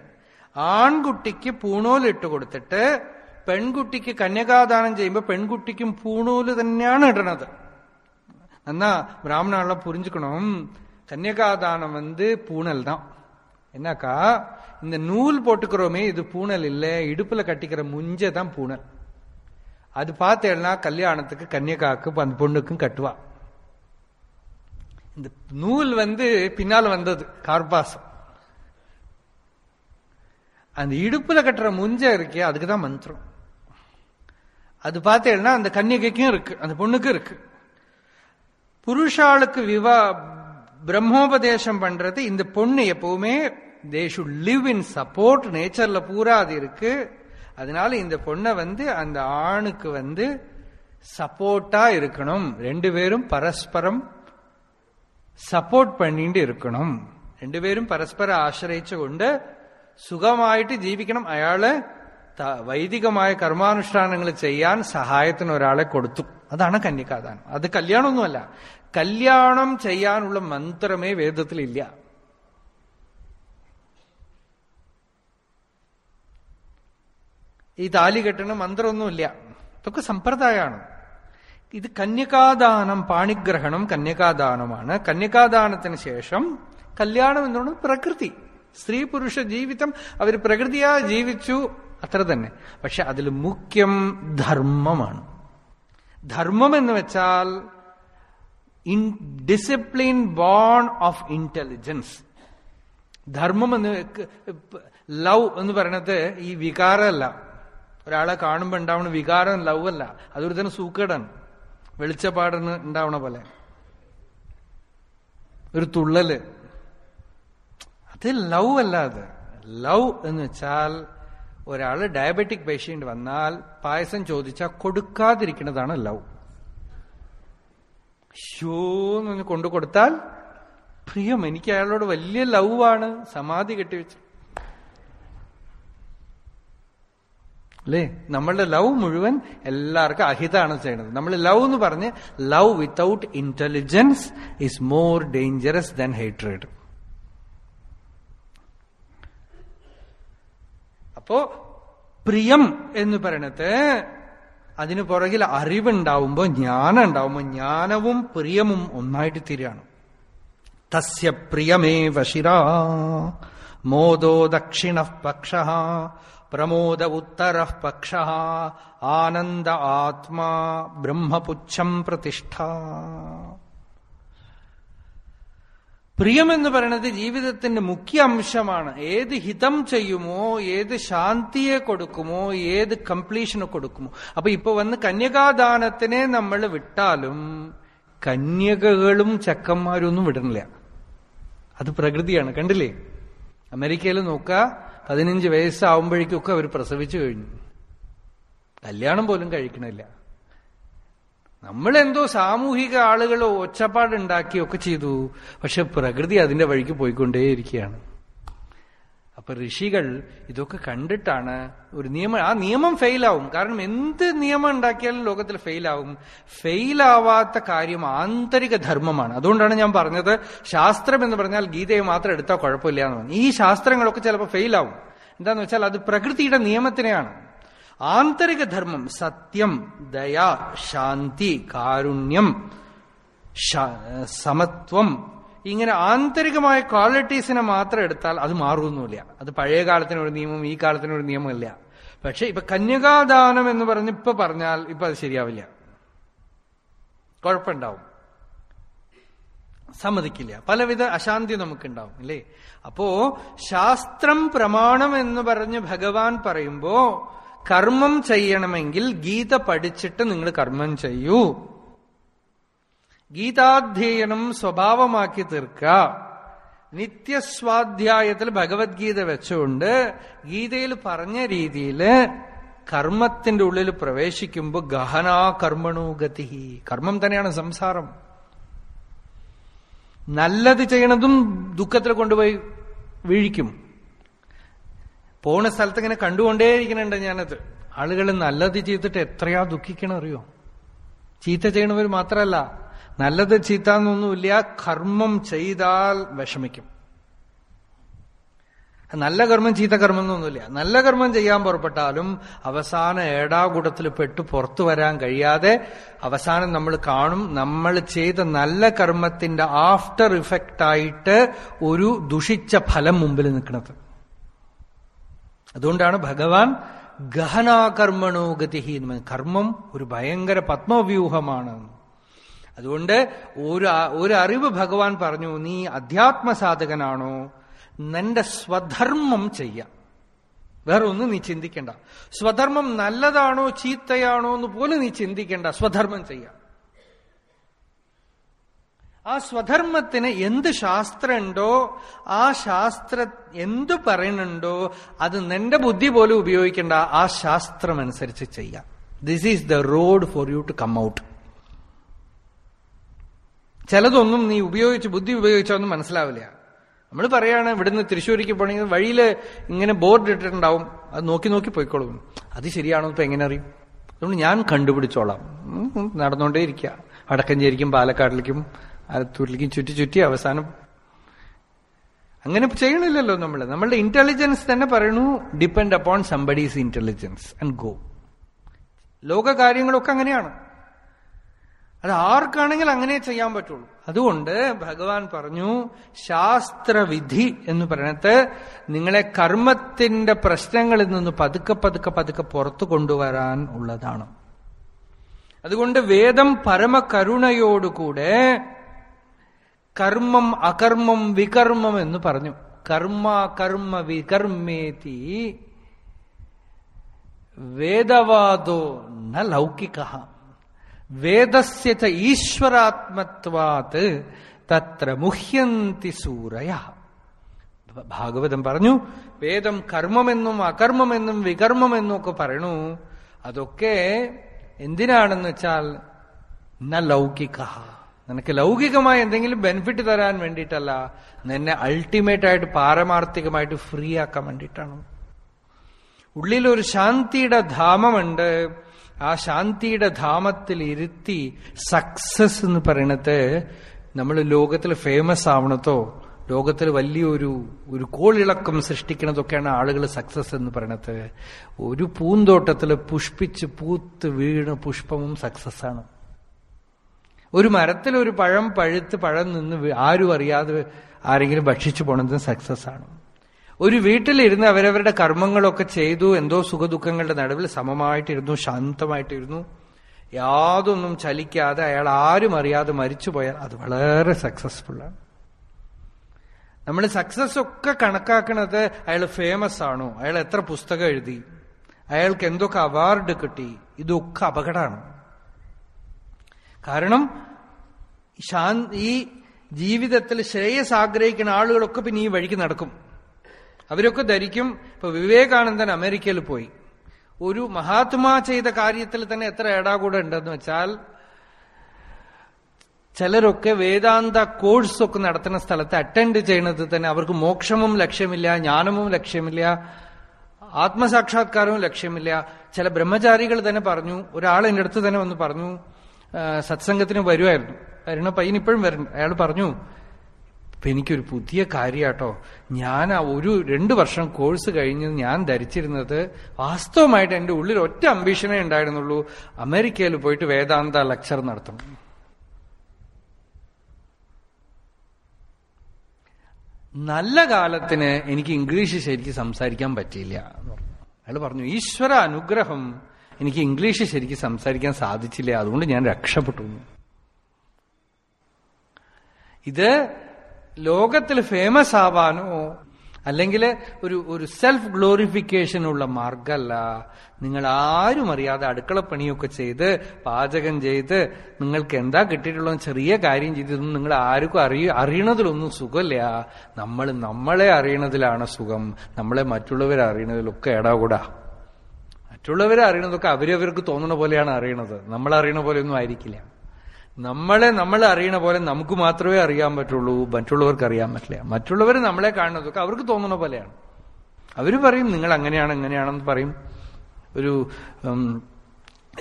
ആൺകുട്ടിക്ക് പൂണൂലിട്ട് കൊടുത്തിട്ട് പെൺകുട്ടിക്ക് കന്യകാദാനം ചെയ്യുമ്പോൾ പെൺകുട്ടിക്കും പൂണൂൽ തന്നെയാണ് ഇടണത്. എന്നാ ബ്രാഹ്മണ ആളെ പുരിഞ്ചിക്കണം கன்னியகாதானம் வந்து பூனல் தான். என்னக்கா? இந்த நூல் போட்டுக்கிறோமே இது பூனல் இல்லை. இடுப்புல கட்டிக்கிற முஞ்ச தான் பூனல். அது பார்த்தேன்னா கல்யாணத்துக்கு கன்னியகாக்கு அந்த பொண்ணுக்கும் கட்டுவா. இந்த நூல் வந்து பின்னால் வந்தது கார்பாசம். அந்த இடுப்புல கட்டுற முஞ்ச இருக்கே அதுக்கு தான் மந்திரம். அது பார்த்தேன்னா அந்த கன்னிகைக்கும் இருக்கு அந்த பொண்ணுக்கும் இருக்கு. புருஷாளுக்கு விவா பிரம்மோபதேசம் பண்றது இந்த பொண்ணு எப்பவுமே they should live in support நேச்சர்ல பூரா அது இருக்கு அதனால இந்த பொண்ணை வந்து அந்த ஆணுக்கு வந்து சப்போர்ட்டா இருக்கணும் ரெண்டு பேரும் பரஸ்பரம் സപ്പോർട്ട് പണിയിട്ട് ഇരിക്കണം രണ്ടുപേരും പരസ്പരം ആശ്രയിച്ചുകൊണ്ട് സുഖമായിട്ട് ജീവിക്കണം അയാള് വൈദികമായ കർമാനുഷ്ഠാനങ്ങൾ ചെയ്യാൻ സഹായത്തിന് ഒരാളെ കൊടുത്തു അതാണ് കന്യകാദാനം അത് കല്യാണമൊന്നുമല്ല കല്യാണം ചെയ്യാനുള്ള മന്ത്രമേ വേദത്തിലില്ല. ഈ താലി കെട്ടണ മന്ത്രമൊന്നുമില്ല. ഇതൊക്കെ സമ്പ്രദായമാണ് ഇത് കന്യകാദാനം പാണിഗ്രഹണം കന്യകാദാനമാണ്. കന്യകാദാനത്തിന് ശേഷം കല്യാണം എന്നുള്ളത് പ്രകൃതി. സ്ത്രീ പുരുഷ ജീവിതം അവർ പ്രകൃതിയാ ജീവിച്ചു. അത്ര തന്നെ. പക്ഷെ അതിൽ മുഖ്യം ധർമ്മമാണ്. ധർമ്മം എന്ന് വെച്ചാൽ in discipline born of intelligence ധർമ്മം എന്ന് ലവ് എന്ന് പറയണത് ഈ വികാരമല്ല. ഒരാളെ കാണുമ്പോൾ ഉണ്ടാവണ വികാരം ലവ് അല്ല അതൊരു തന്നെ സൂക്കേടാണ്. വെളിച്ചപ്പാടിന് ഉണ്ടാവണ പോലെ. ഒരു തുള്ളൽ. അത് ലവ് അല്ല അത്. ലവ് എന്ന് വെച്ചാൽ ഒരാൾ ഡയബറ്റിക് പേഷ്യന്റ് വന്നാൽ പായസം ചോദിച്ചാൽ കൊടുക്കാതിരിക്കുന്നതാണ് ലവ്. ഷോ കൊണ്ടു കൊടുത്താൽ പ്രിയം എനിക്ക് അയാളോട് വലിയ ലവാണ്. സമാധി കെട്ടിവെച്ചു. അല്ലേ? നമ്മളുടെ ലവ് മുഴുവൻ എല്ലാവർക്കും അഹിതാണ് ചെയ്യുന്നത് നമ്മൾ ലവ് എന്ന് പറഞ്ഞ് love without intelligence is more dangerous than hatred അപ്പോ പ്രിയം എന്ന് പറയണത് അതിന് പുറകിൽ അറിവുണ്ടാവുമ്പോ ജ്ഞാനം ഉണ്ടാവുമ്പോൾ ജ്ഞാനവും പ്രിയമും ഒന്നായിട്ട് തീരുകയാണ്. തസ്യ പ്രിയമേ വശിരാ മോദോ ദക്ഷിണ പക്ഷ. പ്രമോദ ഉത്തര പക്ഷ. ആനന്ദ ആത്മാ ബ്രഹ്മപുച്ഛം പ്രതിഷ്ഠ. പ്രിയമെന്ന് പറയുന്നത് ജീവിതത്തിന്റെ മുഖ്യ അംശമാണ്. ഏത് ഹിതം ചെയ്യുമോ ഏത് ശാന്തിയെ കൊടുക്കുമോ ഏത് കംപ്ലീഷന് കൊടുക്കുമോ. അപ്പൊ ഇപ്പൊ വന്ന് കന്യകാദാനത്തിനെ നമ്മൾ വിട്ടാലും കന്യകകളും ചക്കന്മാരൊന്നും വിടണില്ല. അത് പ്രകൃതിയാണ്. കണ്ടില്ലേ? അമേരിക്കയിൽ നോക്കുക പതിനഞ്ച് വയസ്സാവുമ്പോഴേക്കൊക്കെ അവർ പ്രസവിച്ചു കഴിഞ്ഞു. കല്യാണം പോലും കഴിക്കണില്ല. നമ്മളെന്തോ സാമൂഹിക ആളുകൾ ഒച്ചപ്പാടുണ്ടാക്കിയൊക്കെ ചെയ്തു. പക്ഷെ പ്രകൃതി അതിന്റെ വഴിക്ക് പോയിക്കൊണ്ടേയിരിക്കുകയാണ്. അപ്പൊ ഋഷികൾ ഇതൊക്കെ കണ്ടിട്ടാണ് ഒരു നിയമം ആ നിയമം ഫെയിലാവും. കാരണം എന്ത് നിയമം ഉണ്ടാക്കിയാലും ലോകത്തിൽ ഫെയിലാവും. ഫെയിലാവാത്ത കാര്യം ആന്തരിക ധർമ്മമാണ്. അതുകൊണ്ടാണ് ഞാൻ പറഞ്ഞത് ശാസ്ത്രം എന്ന് പറഞ്ഞാൽ ഗീതയെ മാത്രം എടുത്താൽ കുഴപ്പമില്ല എന്ന് പറഞ്ഞു. ഈ ശാസ്ത്രങ്ങളൊക്കെ ചിലപ്പോൾ ഫെയിലാവും. എന്താന്ന് വെച്ചാൽ അത് പ്രകൃതിയുടെ നിയമത്തിനെയാണ്. ആന്തരിക ധർമ്മം സത്യം ദയ ശാന്തി കാരുണ്യം സമത്വം ഇങ്ങനെ ആന്തരികമായ ക്വാളിറ്റീസിനെ മാത്രം എടുത്താൽ അത് മാറുമൊന്നുമില്ല അത് പഴയ കാലത്തിനൊരു നിയമം ഈ കാലത്തിനൊരു നിയമമില്ല പക്ഷെ ഇപ്പൊ കന്യകാദാനം എന്ന് പറഞ്ഞ് ഇപ്പൊ പറഞ്ഞാൽ ഇപ്പൊ അത് ശരിയാവില്ല. കുഴപ്പമുണ്ടാവും. സമ്മതിക്കില്ല. പലവിധ അശാന്തി നമുക്കുണ്ടാവും അല്ലേ? അപ്പോ ശാസ്ത്രം പ്രമാണം എന്ന് പറഞ്ഞ് ഭഗവാൻ പറയുമ്പോ കർമ്മം ചെയ്യണമെങ്കിൽ ഗീത പഠിച്ചിട്ട് നിങ്ങൾ കർമ്മം ചെയ്യൂ. ഗീതാധ്യയനം സ്വഭാവമാക്കി തീർക്കുക നിത്യസ്വാധ്യായത്തിൽ ഭഗവത്ഗീത വെച്ചുകൊണ്ട് ഗീതയിൽ പറഞ്ഞ രീതിയിൽ കർമ്മത്തിന്റെ ഉള്ളിൽ പ്രവേശിക്കുമ്പോൾ ഗഹനാ കർമ്മണോഗതി കർമ്മം തന്നെയാണ് സംസാരം. നല്ലത് ചെയ്യണതും ദുഃഖത്തിൽ കൊണ്ടുപോയി വീഴിക്കും. പോണ സ്ഥലത്ത് ഇങ്ങനെ കണ്ടുകൊണ്ടേയിരിക്കുന്നുണ്ട് ഞാനത്. ആളുകൾ നല്ലത് ചെയ്തിട്ട് എത്രയാ ദുഃഖിക്കണം അറിയോ? ചീത്ത ചെയ്യണവർ മാത്രമല്ല നല്ലത് ചീത്ത എന്നൊന്നുമില്ല കർമ്മം ചെയ്താൽ വിഷമിക്കും. നല്ല കർമ്മം ചീത്ത കർമ്മം എന്നൊന്നുമില്ല നല്ല കർമ്മം ചെയ്യാൻ പുറപ്പെട്ടാലും അവസാന ഏടാകൂടത്തിൽ പെട്ട് പുറത്തു വരാൻ കഴിയാതെ അവസാനം നമ്മൾ കാണും നമ്മൾ ചെയ്ത നല്ല കർമ്മത്തിന്റെ ആഫ്റ്റർ ഇഫക്റ്റായിട്ട് ഒരു ദുഷിച്ച ഫലം മുമ്പിൽ നിൽക്കുന്നത് അതുകൊണ്ടാണ് ഭഗവാൻ ഗഹനാകർമ്മണോ ഗതി കർമ്മം ഒരു ഭയങ്കര പത്മവ്യൂഹമാണ്. അതുകൊണ്ട് ഒരു ഒരു അറിവ് ഭഗവാൻ പറഞ്ഞു നീ അധ്യാത്മ സാധകനാണോ നിന്റെ സ്വധർമ്മം ചെയ്യാം. വേറെ ഒന്നും നീ ചിന്തിക്കണ്ട. സ്വധർമ്മം നല്ലതാണോ ചീത്തയാണോ എന്ന് പോലും നീ ചിന്തിക്കണ്ട. സ്വധർമ്മം ചെയ്യാം. ആ സ്വധർമ്മത്തിന് എന്ത് ശാസ്ത്രമുണ്ടോ ആ ശാസ്ത്ര എന്തു പറയുന്നുണ്ടോ അത് നിന്റെ ബുദ്ധി പോലും ഉപയോഗിക്കേണ്ട. ആ ശാസ്ത്രം അനുസരിച്ച് ചെയ്യാം. This is the road for you to come out ചിലതൊന്നും നീ ഉപയോഗിച്ച് ബുദ്ധി ഉപയോഗിച്ചൊന്നും മനസ്സിലാവില്ല. നമ്മൾ പറയാണ് ഇവിടുന്ന് തൃശ്ശൂരിക്ക് പോകണമെങ്കിൽ വഴിയിൽ ഇങ്ങനെ ബോർഡ് ഇട്ടിട്ടുണ്ടാവും. അത് നോക്കി നോക്കി പോയിക്കോളും. അത് ശരിയാണോ ഇപ്പൊ എങ്ങനെ അറിയും? അതുകൊണ്ട് ഞാൻ കണ്ടുപിടിച്ചോളാം. നടന്നുകൊണ്ടേ ഇരിക്കുക വടക്കഞ്ചേരിക്കും പാലക്കാടിലേക്കും തുരുലിക്കും ചുറ്റി ചുറ്റി അവസാനം. അങ്ങനെ ചെയ്യണില്ലല്ലോ നമ്മൾ നമ്മളുടെ ഇന്റലിജൻസ് തന്നെ പറയണു depend upon somebody's intelligence and go ലോക കാര്യങ്ങളൊക്കെ അങ്ങനെയാണ്. അത് ആർക്കാണെങ്കിൽ അങ്ങനെ ചെയ്യാൻ പറ്റുള്ളൂ. അതുകൊണ്ട് ഭഗവാൻ പറഞ്ഞു ശാസ്ത്രവിധി എന്ന് പറയണത് നിങ്ങളെ കർമ്മത്തിന്റെ പ്രശ്നങ്ങളിൽ നിന്ന് പതുക്കെ പതുക്കെ പതുക്കെ പുറത്തു കൊണ്ടുവരാൻ ഉള്ളതാണ്. അതുകൊണ്ട് വേദം പരമകരുണയോടുകൂടെ കർമ്മം അകർമ്മം വികർമ്മം എന്ന് പറഞ്ഞു. കർമ്മ കർമ്മ വികർമ്മേതി വേദവാദോ ന ലൗകിക. വേദസ്യ ഈശ്വരാത്മത്വാത് തത്ര മുഹ്യന്തി സൂരയ. ഭാഗവതം പറഞ്ഞു വേദം കർമ്മമെന്നും അകർമ്മമെന്നും വികർമ്മമെന്നും ഒക്കെ പറയണു. അതൊക്കെ എന്തിനാണെന്ന് വെച്ചാൽ ന ലൗകിക. നിനക്ക് ലൗകികമായ എന്തെങ്കിലും ബെനിഫിറ്റ് തരാൻ വേണ്ടിയിട്ടല്ല നിന്നെ അൾട്ടിമേറ്റ് ആയിട്ട് പാരമാർത്ഥികമായിട്ട് ഫ്രീ ആക്കാൻ വേണ്ടിയിട്ടാണ്. ഉള്ളിലൊരു ശാന്തിയുടെ ധാമമുണ്ട്. ആ ശാന്തിയുടെ ധാമത്തിൽ ഇരുത്തി സക്സസ് എന്ന് പറയണത് നമ്മൾ ലോകത്തിൽ ഫേമസ് ആവണതോ ലോകത്തിൽ വലിയൊരു ഒരു കോളിളക്കം സൃഷ്ടിക്കണതൊക്കെയാണ് ആളുകൾ സക്സസ് എന്ന് പറയണത്. ഒരു പൂന്തോട്ടത്തിൽ പുഷ്പിച്ച് പൂത്ത് വീണ് പുഷ്പവും സക്സസ് ആണ്. ഒരു മരത്തിൽ ഒരു പഴം പഴുത്ത് പഴം നിന്ന് ആരും അറിയാതെ ആരെങ്കിലും ഭക്ഷിച്ചു പോണത് സക്സസ് ആണ്. ഒരു വീട്ടിലിരുന്ന് അവരവരുടെ കർമ്മങ്ങളൊക്കെ ചെയ്തു എന്തോ സുഖദുഃഖങ്ങളുടെ നടുവിൽ സമമായിട്ടിരുന്നു ശാന്തമായിട്ടിരുന്നു. യാതൊന്നും ചലിക്കാതെ അയാൾ ആരും അറിയാതെ മരിച്ചുപോയാൽ അത് വളരെ സക്സസ്ഫുള്ളാണ് നമ്മൾ സക്സസ് ഒക്കെ കണക്കാക്കുന്നത് അയാൾ ഫേമസ് ആണോ? അയാൾ എത്ര പുസ്തകം എഴുതി? അയാൾക്ക് എന്തൊക്കെ അവാർഡ് കിട്ടി? ഇതൊക്കെ അപകടമാണ്. കാരണം ഈ ജീവിതത്തിൽ ശ്രേയസ് ആഗ്രഹിക്കുന്ന ആളുകളൊക്കെ പിന്നെ ഈ വഴിക്ക് നടക്കും. അവരൊക്കെ ധരിക്കും. ഇപ്പൊ വിവേകാനന്ദൻ അമേരിക്കയിൽ പോയി. ഒരു മഹാത്മാ ചെയ്ത കാര്യത്തിൽ തന്നെ എത്ര ഏടാകൂടെ ഉണ്ടെന്ന് വെച്ചാൽ ചിലരൊക്കെ വേദാന്ത കോഴ്സ് ഒക്കെ നടത്തുന്ന സ്ഥലത്ത് അറ്റൻഡ് ചെയ്യുന്നത് തന്നെ അവർക്ക് മോക്ഷമും ലക്ഷ്യമില്ല ജ്ഞാനവും ലക്ഷ്യമില്ല ആത്മസാക്ഷാത്കാരവും ലക്ഷ്യമില്ല. ചില ബ്രഹ്മചാരികൾ തന്നെ പറഞ്ഞു ഒരാൾ എന്റെ അടുത്ത് തന്നെ വന്ന് പറഞ്ഞു സത്സംഗത്തിന് വരുമായിരുന്നു വരുന്ന പയ്യൻ ഇപ്പോഴും വരണം അയാൾ പറഞ്ഞു എനിക്കൊരു പുതിയ കാര്യാട്ടോ. ഞാൻ ആ ഒരു രണ്ടു വർഷം കോഴ്സ് കഴിഞ്ഞ് ഞാൻ ധരിച്ചിരുന്നത് വാസ്തവമായിട്ട് എന്റെ ഉള്ളിൽ ഒറ്റ അംബീഷനേ ഉണ്ടായിരുന്നുള്ളൂ. അമേരിക്കയിൽ പോയിട്ട് വേദാന്ത ലെക്ചർ നടത്തണം. നല്ല കാലത്തിന് എനിക്ക് ഇംഗ്ലീഷ് ശരിക്ക് സംസാരിക്കാൻ പറ്റിയില്ല. അയാൾ പറഞ്ഞു ഈശ്വര അനുഗ്രഹം എനിക്ക് ഇംഗ്ലീഷ് ശരിക്കും സംസാരിക്കാൻ സാധിച്ചില്ല? അതുകൊണ്ട് ഞാൻ രക്ഷപ്പെട്ടു. എന്ന്." ഇത് ലോകത്തിൽ ഫേമസ് ആവാനോ അല്ലെങ്കിൽ ഒരു ഒരു സെൽഫ് ഗ്ലോറിഫിക്കേഷനുള്ള മാർഗമല്ല നിങ്ങൾ ആരും അറിയാതെ അടുക്കളപ്പണിയൊക്കെ ചെയ്ത് പാചകം ചെയ്ത് നിങ്ങൾക്ക് എന്താ കിട്ടിയിട്ടുള്ള ചെറിയ കാര്യം ചെയ്തതൊന്നും നിങ്ങൾ ആർക്കും അറിയ അറിയണതിലൊന്നും സുഖമില്ല. നമ്മൾ നമ്മളെ അറിയണതിലാണ് സുഖം. നമ്മളെ മറ്റുള്ളവരെ അറിയണതിലൊക്കെ ഇടാകൂടാ മറ്റുള്ളവരെ അറിയണതൊക്കെ അവരവർക്ക് തോന്നുന്ന പോലെയാണ് അറിയണത്. നമ്മൾ അറിയണ പോലെയൊന്നും ആയിരിക്കില്ല. നമ്മളെ നമ്മൾ അറിയണ പോലെ നമുക്ക് മാത്രമേ അറിയാൻ പറ്റുള്ളൂ മറ്റുള്ളവർക്ക് അറിയാൻ പറ്റില്ല. മറ്റുള്ളവർ നമ്മളെ കാണുന്നതൊക്കെ അവർക്ക് തോന്നുന്ന പോലെയാണ്. അവർ പറയും നിങ്ങൾ അങ്ങനെയാണ് എങ്ങനെയാണെന്ന് പറയും. ഒരു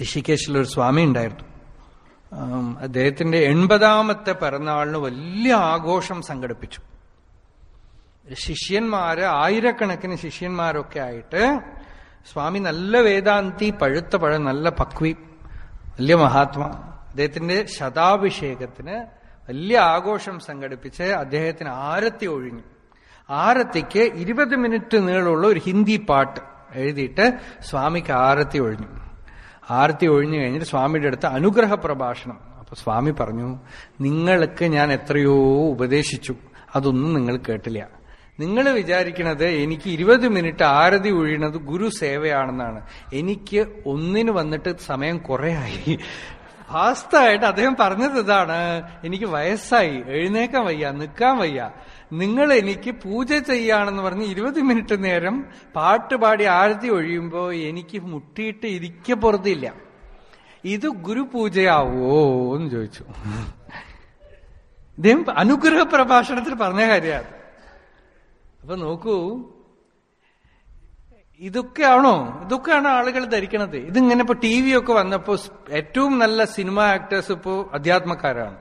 ഋഷികേശിലൊരു സ്വാമി ഉണ്ടായിരുന്നു. അദ്ദേഹത്തിന്റെ എൺപതാമത്തെ പിറന്നാളിന് വലിയ ആഘോഷം സംഘടിപ്പിച്ചു. ശിഷ്യന്മാര് ആയിരക്കണക്കിന് ശിഷ്യന്മാരൊക്കെ ആയിട്ട് സ്വാമി നല്ല വേദാന്തി പഴുത്ത പഴം നല്ല പക്വി വലിയ മഹാത്മാ. അദ്ദേഹത്തിന്റെ ശതാഭിഷേകത്തിന് വലിയ ആഘോഷം സംഘടിപ്പിച്ച് അദ്ദേഹത്തിന് ആരത്തി ഒഴിഞ്ഞു. ആരത്തിക്ക് ഇരുപത് മിനിറ്റ് നീളമുള്ള ഒരു ഹിന്ദി പാട്ട് എഴുതിയിട്ട് സ്വാമിക്ക് ആരത്തി ഒഴിഞ്ഞു. ആരത്തി ഒഴിഞ്ഞു കഴിഞ്ഞിട്ട് സ്വാമിയുടെ അടുത്ത് അനുഗ്രഹ പ്രഭാഷണം. അപ്പൊ സ്വാമി പറഞ്ഞു നിങ്ങൾക്ക് ഞാൻ എത്രയോ ഉപദേശിച്ചു. അതൊന്നും നിങ്ങൾ കേട്ടില്ല. നിങ്ങൾ വിചാരിക്കണത് എനിക്ക് ഇരുപത് മിനിറ്റ് ആരതി ഒഴിയണത് ഗുരു സേവയാണെന്നാണ്. എനിക്ക് ഒന്നിന് വന്നിട്ട് സമയം കുറെ ആയി ഫാസ്റ്റായിട്ട് അദ്ദേഹം പറഞ്ഞത് ഇതാണ്. എനിക്ക് വയസ്സായി. എഴുന്നേക്കാൻ വയ്യ. നിൽക്കാൻ വയ്യ. നിങ്ങൾ എനിക്ക് പൂജ ചെയ്യാണെന്ന് പറഞ്ഞ് ഇരുപത് മിനിറ്റ് നേരം പാട്ട് പാടി ആരതി ഒഴിയുമ്പോ എനിക്ക് മുട്ടിയിട്ട് ഇരിക്ക പുറത്തില്ല ഇത് ഗുരുപൂജയാവോ എന്ന് ചോദിച്ചു. ഇദ്ദേഹം അനുഗ്രഹ പ്രഭാഷണത്തിൽ പറഞ്ഞ കാര്യമാണ്. അപ്പൊ നോക്കൂ. ഇതൊക്കെയാണോ? ഇതൊക്കെയാണ് ആളുകൾ ധരിക്കണത്. ഇതിങ്ങനെ ഇപ്പൊ ടി വി ഒക്കെ വന്നപ്പോ ഏറ്റവും നല്ല സിനിമ ആക്ടേഴ്സ് ഇപ്പോ അധ്യാത്മക്കാരാണ്.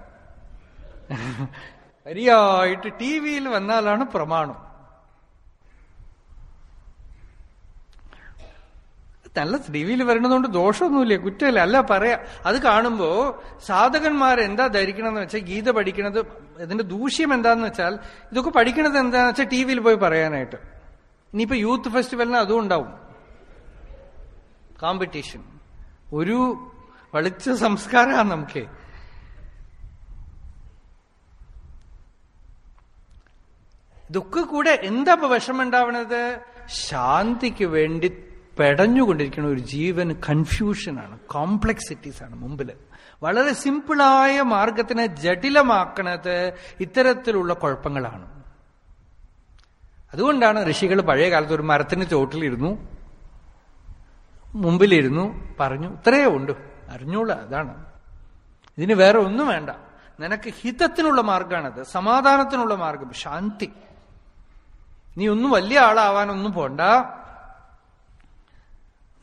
ശരിയായിട്ട് ടി വിയിൽ വന്നാലാണ് പ്രമാണം. നല്ല ടിവിയിൽ വരണതുകൊണ്ട് ദോഷമൊന്നുമില്ല? കുറ്റമില്ല? അല്ല പറയാ. അത് കാണുമ്പോ സാധകന്മാർ എന്താ ധരിക്കണമെന്ന് വെച്ചാൽ ഗീത പഠിക്കണത് ഇതിന്റെ ദൂഷ്യം എന്താന്ന് വെച്ചാൽ ഇതൊക്കെ പഠിക്കണത് എന്താന്ന് വെച്ചാൽ ടിവിയിൽ പോയി പറയാനായിട്ട്. ഇനിയിപ്പോ യൂത്ത് ഫെസ്റ്റിവലിന് അതും ഉണ്ടാവും. കോമ്പറ്റീഷൻ ഒരു വളിച്ച സംസ്കാരമാണ് നമുക്ക്. ഇതൊക്കെ കൂടെ എന്താ ഇപ്പൊ വിഷമം ഉണ്ടാവണത്? ശാന്തിക്ക് വേണ്ടി പെടഞ്ഞുകൊണ്ടിരിക്കുന്ന ഒരു ജീവൻ കൺഫ്യൂഷനാണ് കോംപ്ലക്സിറ്റീസ് ആണ് മുമ്പിൽ വളരെ സിമ്പിളായ മാർഗത്തിനെ ജടിലമാക്കണത് ഇത്തരത്തിലുള്ള കുഴപ്പങ്ങളാണ്. അതുകൊണ്ടാണ് ഋഷികൾ പഴയ കാലത്ത് ഒരു മരത്തിന് ചോട്ടിലിരുന്നു മുമ്പിലിരുന്നു പറഞ്ഞു ഇത്രയേ ഉണ്ട് അറിഞ്ഞോളൂ അതാണ്. ഇതിന് വേറെ ഒന്നും വേണ്ട. നിനക്ക് ഹിതത്തിനുള്ള മാർഗമാണത് സമാധാനത്തിനുള്ള മാർഗം ശാന്തി. നീ ഒന്നും വലിയ ആളാവാനൊന്നും പോണ്ട.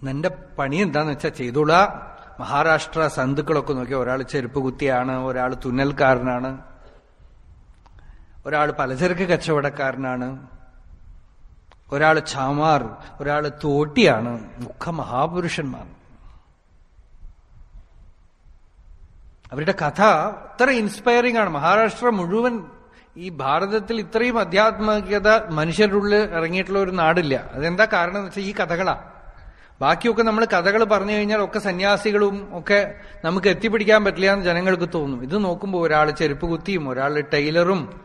നിന്റെ പണി എന്താന്ന് വെച്ചാൽ ചെയ്തോളാ. മഹാരാഷ്ട്ര സന്തുക്കളൊക്കെ നോക്കി ഒരാൾ ചെരുപ്പ് കുത്തിയാണ് ഒരാൾ തുന്നൽക്കാരനാണ്. ഒരാൾ പലചരക്ക് കച്ചവടക്കാരനാണ്. ഒരാൾ ചാമാർ ഒരാൾ തോട്ടിയാണ് മുഖ മഹാപുരുഷന്മാർ. അവരുടെ കഥ അത്ര ഇൻസ്പയറിംഗ് ആണ്. മഹാരാഷ്ട്ര മുഴുവൻ ഈ ഭാരതത്തിൽ ഇത്രയും അധ്യാത്മികത മനുഷ്യരുടെ ഉള്ളിൽ ഇറങ്ങിയിട്ടുള്ള ഒരു നാടില്ല. അതെന്താ കാരണം എന്ന് വെച്ചാൽ ഈ കഥകളാ. ബാക്കിയൊക്കെ നമ്മൾ കഥകൾ പറഞ്ഞു കഴിഞ്ഞാൽ ഒക്കെ സന്യാസികളും ഒക്കെ നമുക്ക് എത്തിപ്പിടിക്കാൻ പറ്റില്ല എന്ന് ജനങ്ങൾക്ക് തോന്നും. ഇത് നോക്കുമ്പോൾ ഒരാൾ ചെരുപ്പ് കുത്തിയും ഒരാൾ ടൈലറും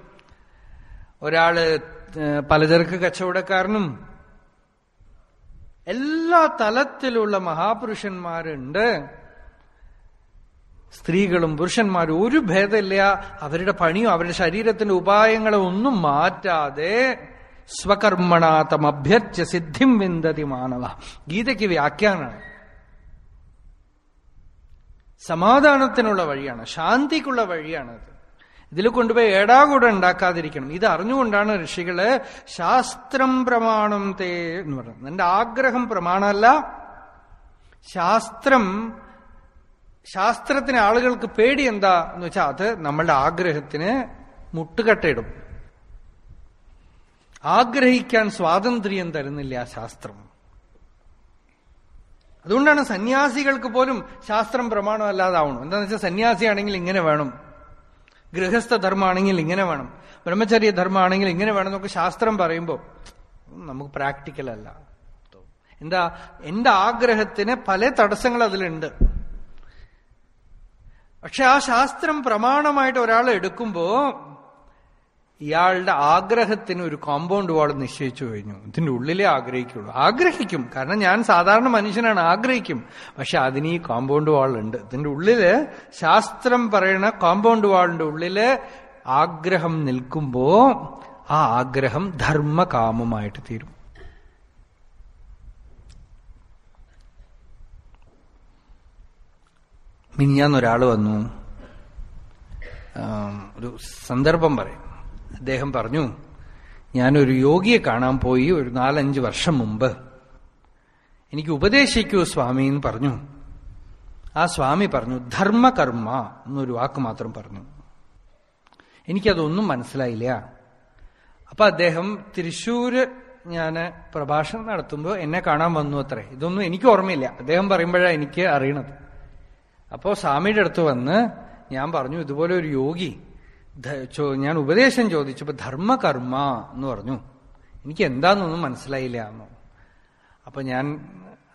ഒരാൾ പലചരക്ക് കച്ചവടക്കാരനും എല്ലാ തലത്തിലുള്ള മഹാപുരുഷന്മാരുണ്ട്. സ്ത്രീകളും പുരുഷന്മാരും ഒരു ഭേദമില്ല. അവരുടെ പണിയോ അവരുടെ ശരീരത്തിന്റെ ഉപായങ്ങളോ ഒന്നും മാറ്റാതെ സ്വകർമ്മണാതമഭ്യർച്ച സിദ്ധിം വിന്ദതി മാനവ. ഗീതയ്ക്ക് വ്യാഖ്യാനാണ് സമാധാനത്തിനുള്ള വഴിയാണ് ശാന്തിക്കുള്ള വഴിയാണത്. ഇതിൽ കൊണ്ടുപോയി ഏടാകൂടെ ഉണ്ടാക്കാതിരിക്കണം. ഇത് അറിഞ്ഞുകൊണ്ടാണ് ഋഷികൾ ശാസ്ത്രം പ്രമാണം തേ എന്ന് പറയുന്നത്. എന്റെ ആഗ്രഹം പ്രമാണമല്ല. ശാസ്ത്രം ശാസ്ത്രത്തിന് ആളുകൾക്ക് പേടി എന്താ എന്ന് വെച്ചാൽ അത് നമ്മളുടെ ആഗ്രഹത്തിന് മുട്ടുകട്ടയിടും ആഗ്രഹിക്കാൻ സ്വാതന്ത്ര്യം തരുന്നില്ല ശാസ്ത്രം. അതുകൊണ്ടാണ് സന്യാസികൾക്ക് പോലും ശാസ്ത്രം പ്രമാണമല്ലാതാവണം. എന്താണെന്ന് വെച്ചാൽ സന്യാസിയാണെങ്കിൽ ഇങ്ങനെ വേണം. ഗൃഹസ്ഥ ധർമ്മമാണെങ്കിൽ ഇങ്ങനെ വേണം. ബ്രഹ്മചര്യ ധർമ്മമാണെങ്കിൽ ഇങ്ങനെ വേണം എന്നൊക്കെ ശാസ്ത്രം പറയുമ്പോൾ നമുക്ക് പ്രാക്ടിക്കൽ അല്ല. എന്താ എന്റെ ആഗ്രഹത്തിന് പല തടസ്സങ്ങൾ അതിലുണ്ട്. പക്ഷെ ആ ശാസ്ത്രം പ്രമാണമായിട്ട് ഒരാൾ എടുക്കുമ്പോ ഇയാളുടെ ആഗ്രഹത്തിന് ഒരു കോമ്പൗണ്ട് വാൾ നിശ്ചയിച്ചു കഴിഞ്ഞു. ഇതിന്റെ ഉള്ളിലേ ആഗ്രഹിക്കുള്ളൂ. ആഗ്രഹിക്കും. കാരണം ഞാൻ സാധാരണ മനുഷ്യനാണ്. ആഗ്രഹിക്കും. പക്ഷെ അതിന് ഈ കോമ്പൗണ്ട് വാൾ ഉണ്ട്. ഇതിന്റെ ഉള്ളിൽ ശാസ്ത്രം പറയുന്ന കോമ്പൗണ്ട് വാളിന്റെ ഉള്ളിൽ ആഗ്രഹം നിൽക്കുമ്പോ ആ ആഗ്രഹം ധർമ്മകാമമായിട്ട് തീരും. മിനിഞ്ഞാന്നൊരാൾ വന്നു. ഒരു സന്ദർഭം പറയും. അദ്ദേഹം പറഞ്ഞു ഞാനൊരു യോഗിയെ കാണാൻ പോയി ഒരു നാലഞ്ച് വർഷം മുമ്പ്. എനിക്ക് ഉപദേശിക്കൂ സ്വാമി എന്ന് പറഞ്ഞു. ആ സ്വാമി പറഞ്ഞു ധർമ്മകർമ്മ എന്നൊരു വാക്ക് മാത്രം പറഞ്ഞു. എനിക്കതൊന്നും മനസ്സിലായില്ല. അപ്പൊ അദ്ദേഹം തൃശ്ശൂര് ഞാൻ പ്രഭാഷണം നടത്തുമ്പോൾ എന്നെ കാണാൻ വന്നു അത്രേ. ഇതൊന്നും എനിക്ക് ഓർമ്മയില്ല. അദ്ദേഹം പറയുമ്പോഴാണ് എനിക്ക് അറിയണത്. അപ്പോൾ സ്വാമിയുടെ അടുത്ത് വന്ന് ഞാൻ പറഞ്ഞു ഇതുപോലെ ഒരു യോഗി ഞാൻ ഉപദേശം ചോദിച്ചപ്പോ ധർമ്മകർമ്മ എന്ന് പറഞ്ഞു. എനിക്ക് എന്താന്നൊന്നും മനസ്സിലായില്ല. എന്നോ അപ്പൊ ഞാൻ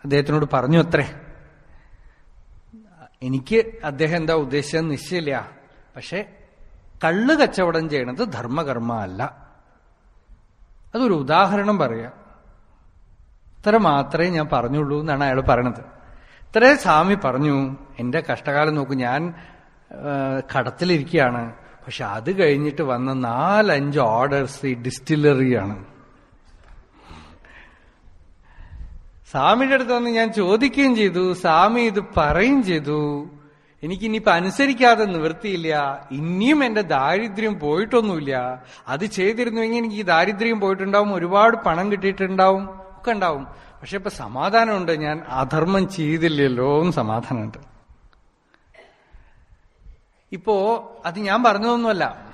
അദ്ദേഹത്തിനോട് പറഞ്ഞു അത്രേ. എനിക്ക് അദ്ദേഹം എന്താ ഉദ്ദേശിച്ചത് നിശ്ചയില്ല. പക്ഷെ കള്ള് കച്ചവടം ചെയ്യണത് ധർമ്മകർമ്മ അല്ല. അതൊരു ഉദാഹരണം പറയാം. ഇത്ര മാത്രമേ ഞാൻ പറഞ്ഞുള്ളൂ എന്നാണ് അയാൾ പറയണത്. ഇത്രേ സ്വാമി പറഞ്ഞു. എന്റെ കഷ്ടകാലം നോക്കൂ ഞാൻ കടത്തിലിരിക്കുകയാണ്. പക്ഷെ അത് കഴിഞ്ഞിട്ട് വന്ന നാലഞ്ച് ഓർഡേഴ്സ് ഈ ഡിസ്റ്റിലറിയാണ് സ്വാമിയുടെ അടുത്ത് വന്ന് ഞാൻ ചോദിക്കുകയും ചെയ്തു. സ്വാമി ഇത് പറയും ചെയ്തു. എനിക്കിനിയിപ്പൊ അനുസരിക്കാതെ നിവൃത്തിയില്ല. ഇനിയും എന്റെ ദാരിദ്ര്യം പോയിട്ടൊന്നുമില്ല. അത് ചെയ്തിരുന്നുവെങ്കിൽ എനിക്ക് ഈ ദാരിദ്ര്യം പോയിട്ടുണ്ടാവും. ഒരുപാട് പണം കിട്ടിയിട്ടുണ്ടാവും. ഒക്കെ ഉണ്ടാവും. പക്ഷെ ഇപ്പൊ സമാധാനമുണ്ട്. ഞാൻ അധർമ്മം ചെയ്തില്ലല്ലോ എന്ന് സമാധാനമുണ്ട്. ഇപ്പോ അത് ഞാൻ പറഞ്ഞതൊന്നുമല്ല.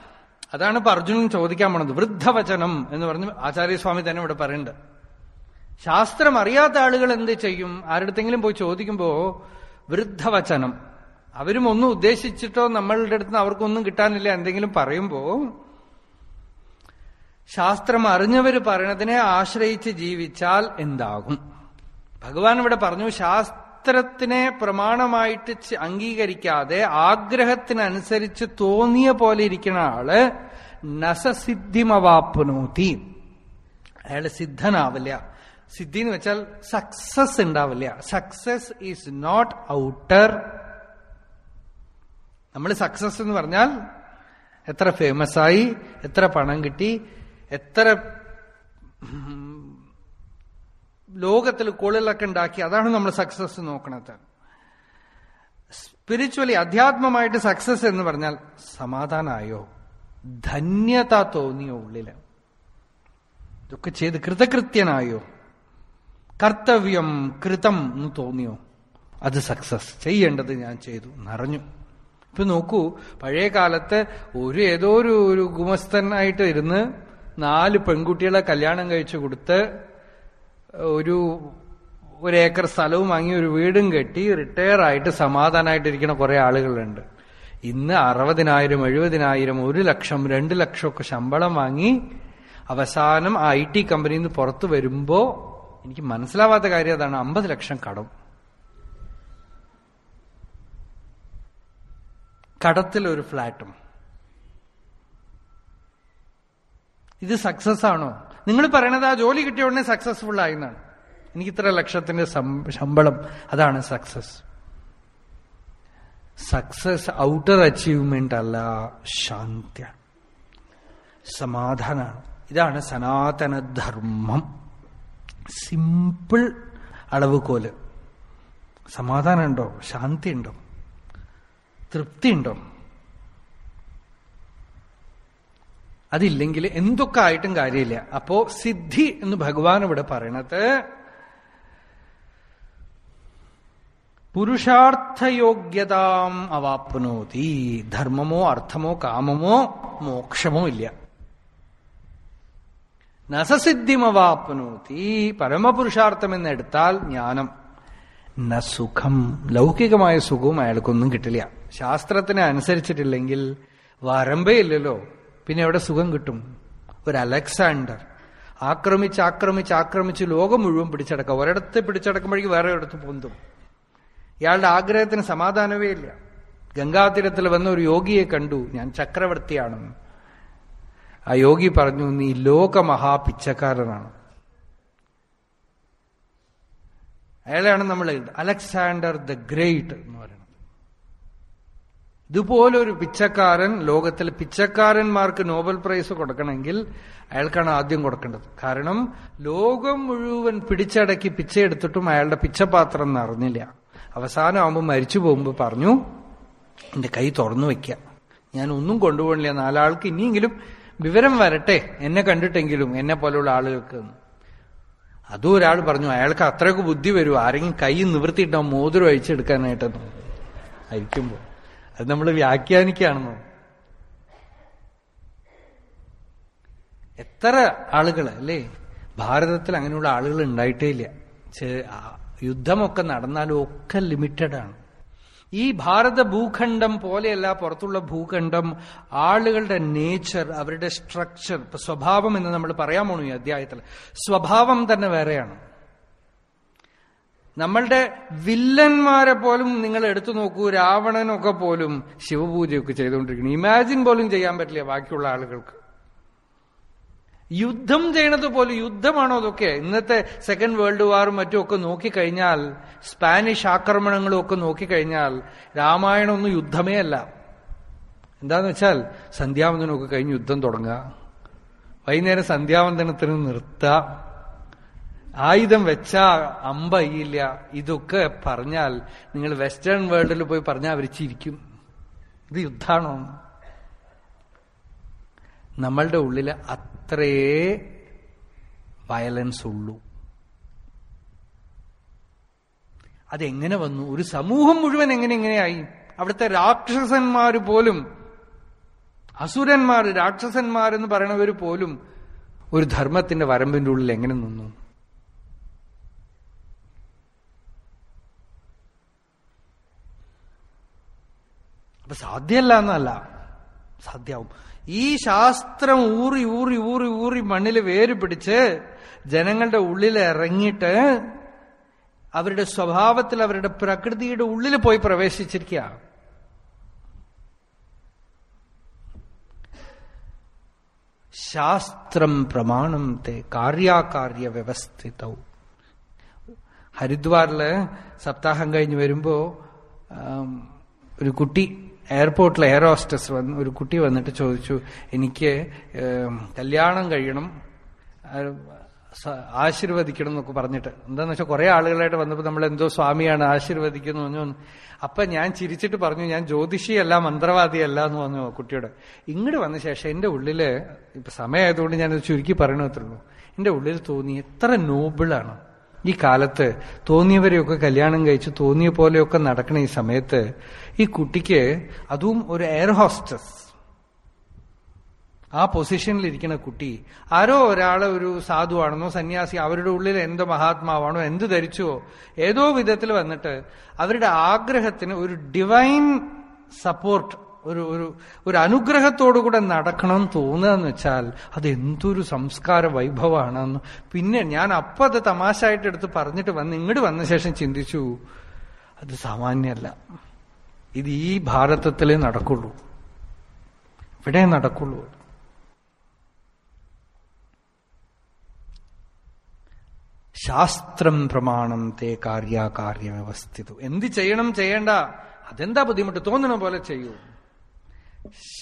അതാണ് ഇപ്പൊ അർജുനൻ ചോദിക്കാൻ പോണത്. വൃദ്ധവചനം എന്ന് പറഞ്ഞ് ആചാര്യസ്വാമി തന്നെ ഇവിടെ പറയുന്നുണ്ട്. ശാസ്ത്രം അറിയാത്ത ആളുകൾ എന്ത് ചെയ്യും? ആരുടെങ്കിലും പോയി ചോദിക്കുമ്പോ വൃദ്ധവചനം. അവരും ഒന്നും ഉദ്ദേശിച്ചിട്ടോ നമ്മളുടെ അടുത്ത് അവർക്കൊന്നും കിട്ടാനില്ല എന്തെങ്കിലും പറയുമ്പോ ശാസ്ത്രം അറിഞ്ഞവർ പറയണതിനെ ആശ്രയിച്ച് ജീവിച്ചാൽ എന്താകും? ഭഗവാൻ ഇവിടെ പറഞ്ഞു ശാസ്ത്രത്തിനെ പ്രമാണമായിട്ട് അംഗീകരിക്കാതെ ആഗ്രഹത്തിനനുസരിച്ച് തോന്നിയ പോലെ ഇരിക്കുന്ന ആൾ നസസിദ്ധിമവാപ്നോതി. അയാൾ സിദ്ധനാവില്ല. സിദ്ധി എന്ന് വെച്ചാൽ സക്സസ് ഉണ്ടാവില്ല. സക്സസ് ഈസ് നോട്ട് ഔട്ടർ നമ്മൾ സക്സസ് എന്ന് പറഞ്ഞാൽ എത്ര ഫേമസ് ആയി എത്ര പണം കിട്ടി എത്ര ലോകത്തിൽ കൊള്ളിലൊക്കെ ഉണ്ടാക്കി അതാണ് നമ്മൾ സക്സസ് നോക്കണത്. സ്പിരിച്വലി അധ്യാത്മമായിട്ട് സക്സസ് എന്ന് പറഞ്ഞാൽ സമാധാനമായോ ധന്യത തോന്നിയോ ഉള്ളിൽ? ഇതൊക്കെ ചെയ്ത് കൃതകൃത്യനായോ? കർത്തവ്യം കൃതം എന്ന് തോന്നിയോ? അത് സക്സസ് ചെയ്യേണ്ടത് ഞാൻ ചെയ്തു. നിറഞ്ഞു. ഇപ്പൊ നോക്കൂ പഴയ കാലത്ത് ഒരു ഏതോ ഒരു ഒരു ഗുമസ്തനായിട്ട് ഇരുന്ന് നാല് പെൺകുട്ടികളെ കല്യാണം കഴിച്ചു കൊടുത്ത് ഒരു ഒരു ഏക്കർ സ്ഥലവും വാങ്ങി ഒരു വീടും കെട്ടി റിട്ടയർ ആയിട്ട് സമാധാനമായിട്ടിരിക്കുന്ന കുറെ ആളുകളുണ്ട്. ഇന്ന് അറുപതിനായിരം എഴുപതിനായിരം ഒരു ലക്ഷം രണ്ട് ലക്ഷമൊക്കെ ശമ്പളം വാങ്ങി അവസാനം ആ ഐ ടി കമ്പനിയിൽ നിന്ന് പുറത്തു വരുമ്പോ എനിക്ക് മനസ്സിലാവാത്ത കാര്യം അതാണ് അമ്പത് ലക്ഷം കടം. കടത്തിൽ ഒരു ഫ്ലാറ്റും. ഇത് സക്സസ് ആണോ? നിങ്ങൾ പറയണത് ആ ജോലി കിട്ടിയ ഉടനെ സക്സസ്ഫുൾ ആയി എന്നാണ് എനിക്ക് ഇത്ര ലക്ഷത്തിന്റെ ശമ്പളം അതാണ് സക്സസ് സക്സസ് ഔട്ടർ അച്ചീവ്മെന്റ് അല്ല ശാന്തി സമാധാനമാണ് ഇതാണ് സനാതനധർമ്മം സിമ്പിൾ അളവുകോൽ. സമാധാനം ഉണ്ടോ ശാന്തി ഉണ്ടോ തൃപ്തി ഉണ്ടോ അതില്ലെങ്കിൽ എന്തൊക്കെ ആയിട്ടും കാര്യമില്ല. അപ്പോ സിദ്ധി എന്ന് ഭഗവാൻ ഇവിടെ പറയണത് പുരുഷാർത്ഥയോഗ്യതാം അവാപ്നോതി. ധർമ്മമോ അർത്ഥമോ കാമമോ മോക്ഷമോ ഇല്ല. നസസിദ്ധിമവാപ്നോതി. പരമപുരുഷാർത്ഥം എന്നെടുത്താൽ ജ്ഞാനം. ന സുഖം. ലൗകികമായ സുഖവും അയാൾക്കൊന്നും കിട്ടില്ല. ശാസ്ത്രത്തിനെ അനുസരിച്ചിട്ടില്ലെങ്കിൽ വരമ്പേ ഇല്ലല്ലോ പിന്നെ എവിടെ സുഖം കിട്ടും? ഒരു അലക്സാണ്ടർ. ആക്രമിച്ച് ആക്രമിച്ച് ആക്രമിച്ച് ലോകം മുഴുവൻ പിടിച്ചടക്കുക ഒരിടത്ത് പിടിച്ചടക്കുമ്പോഴേക്ക് വേറെ ഇടത്ത് പൊന്തും. ഇയാളുടെ ആഗ്രഹത്തിന് സമാധാനമേ ഇല്ല. ഗംഗാതീരത്തിൽ വന്ന ഒരു യോഗിയെ കണ്ടു. ഞാൻ ചക്രവർത്തിയാണെന്ന് ആ യോഗി പറഞ്ഞു നീ ലോകമഹാ പിച്ചക്കാരനാണ്. അയാളെയാണ് നമ്മൾ അലക്സാണ്ടർ ദ ഗ്രേറ്റ് എന്ന് പറയുന്നത്. ഇതുപോലെ ഒരു പിച്ചക്കാരൻ ലോകത്തിൽ പിച്ചക്കാരന്മാർക്ക് നോബൽ പ്രൈസ് കൊടുക്കണമെങ്കിൽ അയാൾക്കാണ് ആദ്യം കൊടുക്കേണ്ടത്. കാരണം ലോകം മുഴുവൻ പിടിച്ചടക്കി പിച്ചയെടുത്തിട്ടും അയാളുടെ പിച്ചപാത്രം നിറഞ്ഞില്ല ആവുമ്പോൾ മരിച്ചു പോകുമ്പോൾ പറഞ്ഞു എന്റെ കൈ തുറന്നു വെക്കുക ഞാൻ ഒന്നും കൊണ്ടുപോകണില്ല. നാലാൾക്ക് ഇനിയെങ്കിലും വിവരം വരട്ടെ. എന്നെ കണ്ടിട്ടെങ്കിലും എന്നെ പോലെയുള്ള ആളുകൾക്ക് അതും ഒരാൾ പറഞ്ഞു അയാൾക്ക് അത്രയൊക്കെ ബുദ്ധി വരും. ആരെങ്കിലും കൈ നിവർത്തിയിട്ട് മോതിരം അഴിച്ചെടുക്കാനായിട്ടെന്ന്. അയക്കുമ്പോൾ അത് നമ്മൾ വ്യാഖ്യാനിക്കുകയാണെന്നോ എത്ര ആളുകൾ അല്ലേ? ഭാരതത്തിൽ അങ്ങനെയുള്ള ആളുകൾ ഉണ്ടായിട്ടേ ഇല്ല യുദ്ധമൊക്കെ നടന്നാലും ഒക്കെ ലിമിറ്റഡ് ആണ്. ഈ ഭാരത ഭൂഖണ്ഡം പോലെയല്ല പുറത്തുള്ള ഭൂഖണ്ഡം ആളുകളുടെ നേച്ചർ അവരുടെ സ്ട്രക്ചർ സ്വഭാവം എന്ന് നമ്മൾ പറയാൻ പോണു ഈ അധ്യായത്തിൽ. സ്വഭാവം തന്നെ വേറെയാണ്. നമ്മളുടെ വില്ലന്മാരെ പോലും നിങ്ങൾ എടുത്തു നോക്കൂ രാവണനൊക്കെ പോലും ശിവപൂജയൊക്കെ ചെയ്തുകൊണ്ടിരിക്കുന്നു. ഇമാജിൻ പോലും ചെയ്യാൻ പറ്റില്ല ബാക്കിയുള്ള ആളുകൾക്ക്. യുദ്ധം ചെയ്യണത് പോലും യുദ്ധമാണോ അതൊക്കെ? ഇന്നത്തെ സെക്കൻഡ് വേൾഡ് വാറും മറ്റും ഒക്കെ നോക്കിക്കഴിഞ്ഞാൽ സ്പാനിഷ് ആക്രമണങ്ങളും ഒക്കെ നോക്കിക്കഴിഞ്ഞാൽ രാമായണമൊന്നും യുദ്ധമേ അല്ല. എന്താന്ന് വെച്ചാൽ സന്ധ്യാവന്തനമൊക്കെ കഴിഞ്ഞ് യുദ്ധം തുടങ്ങുക. വൈകുന്നേരം സന്ധ്യാവന്തനത്തിന് നിർത്തുക. ആയുധം വെച്ചാ അമ്പയില്ല ഇതൊക്കെ പറഞ്ഞാൽ നിങ്ങൾ വെസ്റ്റേൺ വേൾഡിൽ പോയി പറഞ്ഞാൽ അവർ ചിരിക്കും. ഇത് യുദ്ധാണോ? നമ്മളുടെ ഉള്ളിൽ അത്രേ വയലൻസ് ഉള്ളൂ. അതെങ്ങനെ വന്നു? ഒരു സമൂഹം മുഴുവൻ എങ്ങനെ എങ്ങനെയായി അവിടുത്തെ രാക്ഷസന്മാർ പോലും അസുരന്മാർ രാക്ഷസന്മാർ എന്ന് പറയണവർ പോലും ഒരു ധർമ്മത്തിന്റെ വരമ്പിന്റെ ഉള്ളിൽ എങ്ങനെ നിന്നു? അപ്പൊ സാധ്യമല്ല എന്നല്ല. സാധ്യാവും. ഈ ശാസ്ത്രം ഊറി ഊറി ഊറി ഊറി മണ്ണിൽ വേര് പിടിച്ച് ജനങ്ങളുടെ ഉള്ളിൽ ഇറങ്ങിയിട്ട് അവരുടെ സ്വഭാവത്തിൽ അവരുടെ പ്രകൃതിയുടെ ഉള്ളിൽ പോയി പ്രവേശിച്ചിരിക്കുക ശാസ്ത്രം പ്രമാണം തേ കാര്യാകാര്യ വ്യവസ്ഥിതവും ഹരിദ്വാറിൽ സപ്താഹം കഴിഞ്ഞ് വരുമ്പോ ഒരു കുട്ടി എയർപോർട്ടിൽ എയർ ഹോസ്റ്റസ് വന്ന് ഒരു കുട്ടി വന്നിട്ട് ചോദിച്ചു എനിക്ക് കല്യാണം കഴിയണം ആശീർവദിക്കണം എന്നൊക്കെ പറഞ്ഞിട്ട്. എന്താന്ന് വെച്ചാൽ കുറെ ആളുകളായിട്ട് വന്നപ്പോൾ നമ്മൾ എന്തോ സ്വാമിയാണ് ആശീർവദിക്കുന്നു പറഞ്ഞു. അപ്പൊ ഞാൻ ചിരിച്ചിട്ട് പറഞ്ഞു ഞാൻ ജ്യോതിഷിയല്ല മന്ത്രവാദിയല്ല എന്ന് പറഞ്ഞു കുട്ടിയോട്. ഇങ്ങോട്ട് വന്ന ശേഷം എന്റെ ഉള്ളിൽ ഇപ്പൊ സമയമായതുകൊണ്ട് ഞാനത് ചുരുക്കി പറയണത്രേ ഉള്ളൂ. എന്റെ ഉള്ളിൽ തോന്നി എത്ര നോബിളാണ്. ഈ കാലത്ത് തോന്നിയവരെയൊക്കെ കല്യാണം കഴിച്ച് തോന്നിയ പോലെയൊക്കെ നടക്കണ ഈ സമയത്ത് ഈ കുട്ടിക്ക് അതും ഒരു എയർ ഹോസ്റ്റസ്. ആ പൊസിഷനിൽ ഇരിക്കുന്ന കുട്ടി ആരോ ഒരാളെ ഒരു സാധുവാണെന്നോ സന്യാസി അവരുടെ ഉള്ളിൽ എന്തോ മഹാത്മാവാണോ എന്ത് ധരിച്ചുവോ ഏതോ വിധത്തിൽ വന്നിട്ട് അവരുടെ ആഗ്രഹത്തിന് ഒരു ഡിവൈൻ സപ്പോർട്ട് ഒരു ഒരു ഒരു അനുഗ്രഹത്തോടുകൂടെ നടക്കണം തോന്നുകയെന്ന് വെച്ചാൽ അത് എന്തൊരു സംസ്കാര വൈഭവമാണെന്ന്. പിന്നെ ഞാൻ അപ്പം അത് തമാശയായിട്ട് എടുത്ത് പറഞ്ഞിട്ട് വന്ന് ഇങ്ങോട്ട് വന്ന ശേഷം ചിന്തിച്ചു അത് സാമാന്യമല്ല ഇത് ഈ ഭാരതത്തിലേ നടക്കുള്ളൂ. ഇവിടെ നടക്കുള്ളൂ. ശാസ്ത്രം പ്രമാണം തേ കാര്യാകാര്യ വ്യവസ്ഥിതു എന്ത് ചെയ്യണം ചെയ്യണ്ട. അതെന്താ ബുദ്ധിമുട്ട്? തോന്നണ പോലെ ചെയ്യൂ.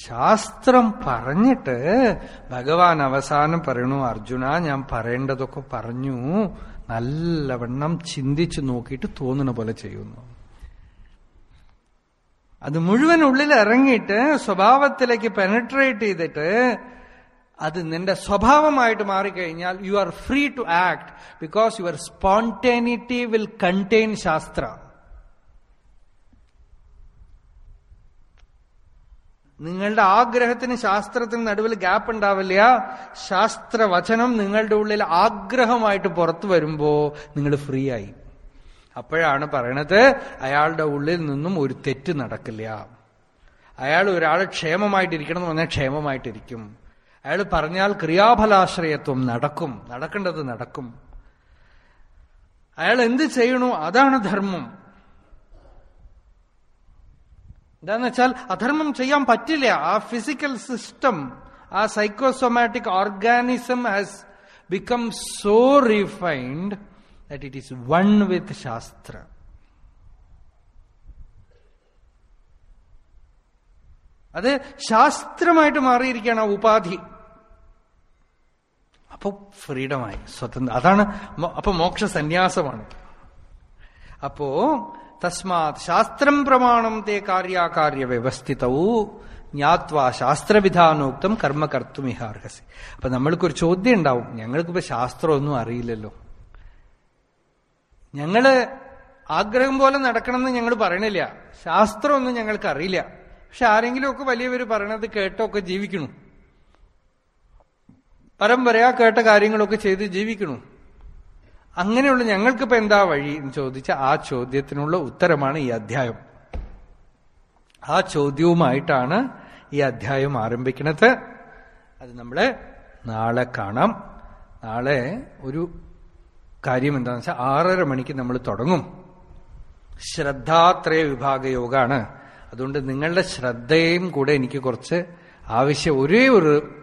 ശാസ്ത്രം പറഞ്ഞിട്ട് ഭഗവാൻ അവസാനം പറയണു അർജുന ഞാൻ പറയേണ്ടതൊക്കെ പറഞ്ഞു. നല്ലവണ്ണം ചിന്തിച്ചു നോക്കിയിട്ട് തോന്നണ പോലെ ചെയ്യുന്നു. അത് മുഴുവൻ ഉള്ളിൽ ഇറങ്ങിയിട്ട് സ്വഭാവത്തിലേക്ക് പെനട്രേറ്റ് ചെയ്തിട്ട് അത് നിന്റെ സ്വഭാവമായിട്ട് മാറിക്കഴിഞ്ഞാൽ you are free to act because your spontaneity will contain ശാസ്ത്ര. നിങ്ങളുടെ ആഗ്രഹത്തിന് ശാസ്ത്രത്തിന് നടുവിൽ ഗ്യാപ്പ് ഉണ്ടാവില്ല. ശാസ്ത്രവചനം നിങ്ങളുടെ ഉള്ളിൽ ആഗ്രഹമായിട്ട് പുറത്തു വരുമ്പോൾ നിങ്ങൾ ഫ്രീ ആയി. അപ്പോഴാണ് പറയണത് അയാളുടെ ഉള്ളിൽ നിന്നും ഒരു തെറ്റ് നടക്കില്ല. അയാൾ ഒരാൾ ക്ഷേമമായിട്ടിരിക്കണം എന്ന് പറഞ്ഞാൽ ക്ഷേമമായിട്ടിരിക്കും. അയാൾ പറഞ്ഞാൽ ക്രിയാഫലാശ്രയത്വം നടക്കും. നടക്കേണ്ടത് നടക്കും. അയാൾ എന്ത് ചെയ്യണു? അതാണ് ധർമ്മം. എന്താന്ന് വെച്ചാൽ അധർമ്മം ചെയ്യാൻ പറ്റില്ല. ആ ഫിസിക്കൽ സിസ്റ്റം ആ psychosomatic organism has become so refined that it is one with Shastra. അത് ശാസ്ത്രമായിട്ട് മാറിയിരിക്കുകയാണ് ആ ഉപാധി. അപ്പൊ ഫ്രീഡമായി സ്വതന്ത്ര അതാണ് അപ്പൊ മോക്ഷ സന്യാസമാണ് അപ്പോ തസ്മാത് ശാസ്ത്രം പ്രമാണം തേ കാര്യാകാര്യ വ്യവസ്ഥിതവും ജ്ഞാത്വാ ശാസ്ത്രവിധാനോക്തം കർമ്മ കർത്തുമിഹാർഹസി അപ്പൊ നമ്മൾക്കൊരു ചോദ്യം ഉണ്ടാവും ഞങ്ങൾക്കിപ്പോ ശാസ്ത്രമൊന്നും അറിയില്ലല്ലോ. ഞങ്ങൾ ആഗ്രഹം പോലെ നടക്കണമെന്ന് ഞങ്ങൾ പറയണില്ല. ശാസ്ത്രമൊന്നും ഞങ്ങൾക്ക് അറിയില്ല. പക്ഷെ ആരെങ്കിലുമൊക്കെ വലിയവർ പറയണത് കേട്ടൊക്കെ ജീവിക്കണു. പരമ്പരയാ കേട്ട കാര്യങ്ങളൊക്കെ ചെയ്ത് ജീവിക്കണു. അങ്ങനെയുള്ള ഞങ്ങൾക്കിപ്പോ എന്താ വഴി എന്ന് ചോദിച്ച ആ ചോദ്യത്തിനുള്ള ഉത്തരമാണ് ഈ അധ്യായം. ആ ചോദ്യവുമായിട്ടാണ് ഈ അധ്യായം ആരംഭിക്കുന്നത് അത് നമ്മളെ നാളെ കാണാം. നാളെ ഒരു കാര്യം എന്താണെന്ന് വെച്ചാൽ ആറര മണിക്ക് നമ്മൾ തുടങ്ങും. ശ്രദ്ധാത്രയ വിഭാഗ യോഗമാണ് അതുകൊണ്ട് നിങ്ങളുടെ ശ്രദ്ധയും കൂടെ എനിക്ക് കുറച്ച് ആവശ്യം. ഒരേ ഒരു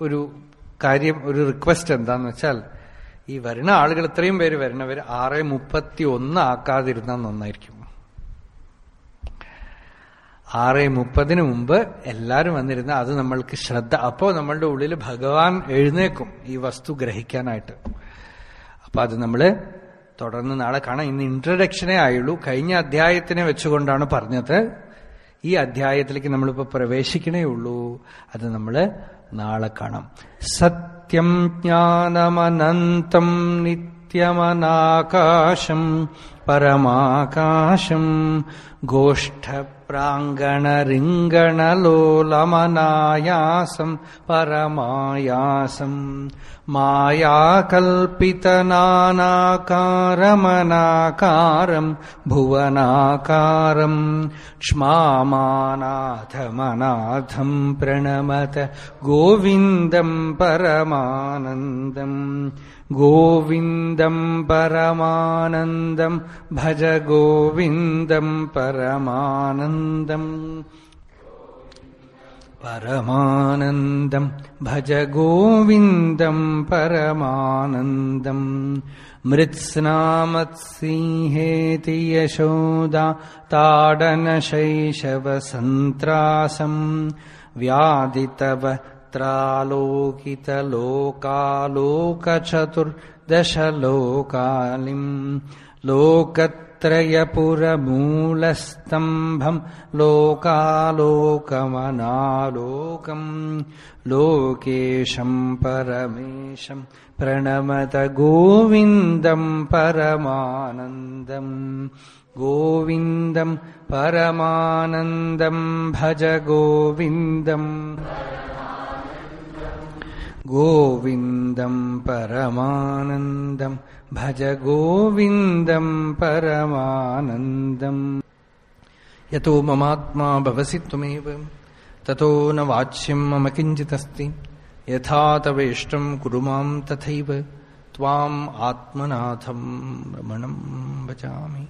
ഒരു കാര്യം ഒരു റിക്വസ്റ്റ് എന്താന്ന് വെച്ചാൽ ഈ വരുന്ന ആളുകൾ ഇത്രയും പേര് വരുന്നവർ ആറ് മുപ്പത്തി ഒന്ന് ആക്കാതിരുന്നാൽ നന്നായിരിക്കും. ആറ് മുപ്പതിന് മുമ്പ് എല്ലാവരും വന്നിരുന്ന അത് നമ്മൾക്ക് ശ്രദ്ധ. അപ്പോ നമ്മളുടെ ഉള്ളിൽ ഭഗവാൻ എഴുന്നേക്കും ഈ വസ്തു ഗ്രഹിക്കാനായിട്ട്. അപ്പൊ അത് നമ്മൾ തുടർന്ന് നാളെ കാണാം. ഇന്ന് ഇൻട്രഡക്ഷനേ ആയുള്ളൂ. കഴിഞ്ഞ അധ്യായത്തിനെ വെച്ചുകൊണ്ടാണ് പറഞ്ഞത്. ഈ അധ്യായത്തിലേക്ക് നമ്മളിപ്പോ പ്രവേശിക്കണേ ഉള്ളൂ. അത് നമ്മൾ നാളെ കാണാം. സത്യം ജ്ഞാനമനന്തം നിത്യമനാകാശം പരമാകാശം ഗോഷ്ഠപ്രാങ്കണരിങ്കണലോലമനായാസം प्राङ्गणरिङ्गणलोलमनायासं परमायासम् मायाकल्पितनानाकारमनाकारं भुवनाकारं क्ष्मामानाथमनाथं प्रणमत गोविन्दं परमानन्दम्। गोविन्दम् परमानन्दम् भज गोविन्दम् परमानन्दम् परमानन्दम् भज गोविन्दम् परमानन्दम् मृत्स्नामत्सिंहेति यशोदा ताडनशैशवसन्त्रासम् व्यादितव व्यादितवक्त्रालोकितलोकालोकचतुर्दशलोकालिम् लोकत्रयपुरमूलस्तम्भम् लोकालोकमनालोकम् लोकेशम् परमेशम् प्रणमत गोविन्दम् परमानन्दम् गोविन्दम् परमानन्दम् भज गोविन्दम् गोविन्दम् परमानन्दम् भज गोविन्दम् परमानन्दम् यतो ममात्मा भवसि त्वमेव ततो न वाच्यम् मम किञ्चिदस्ति यथा तवेष्टम् कुरु माम् तथैव त्वाम् आत्मनाथम् रमणम् भजामि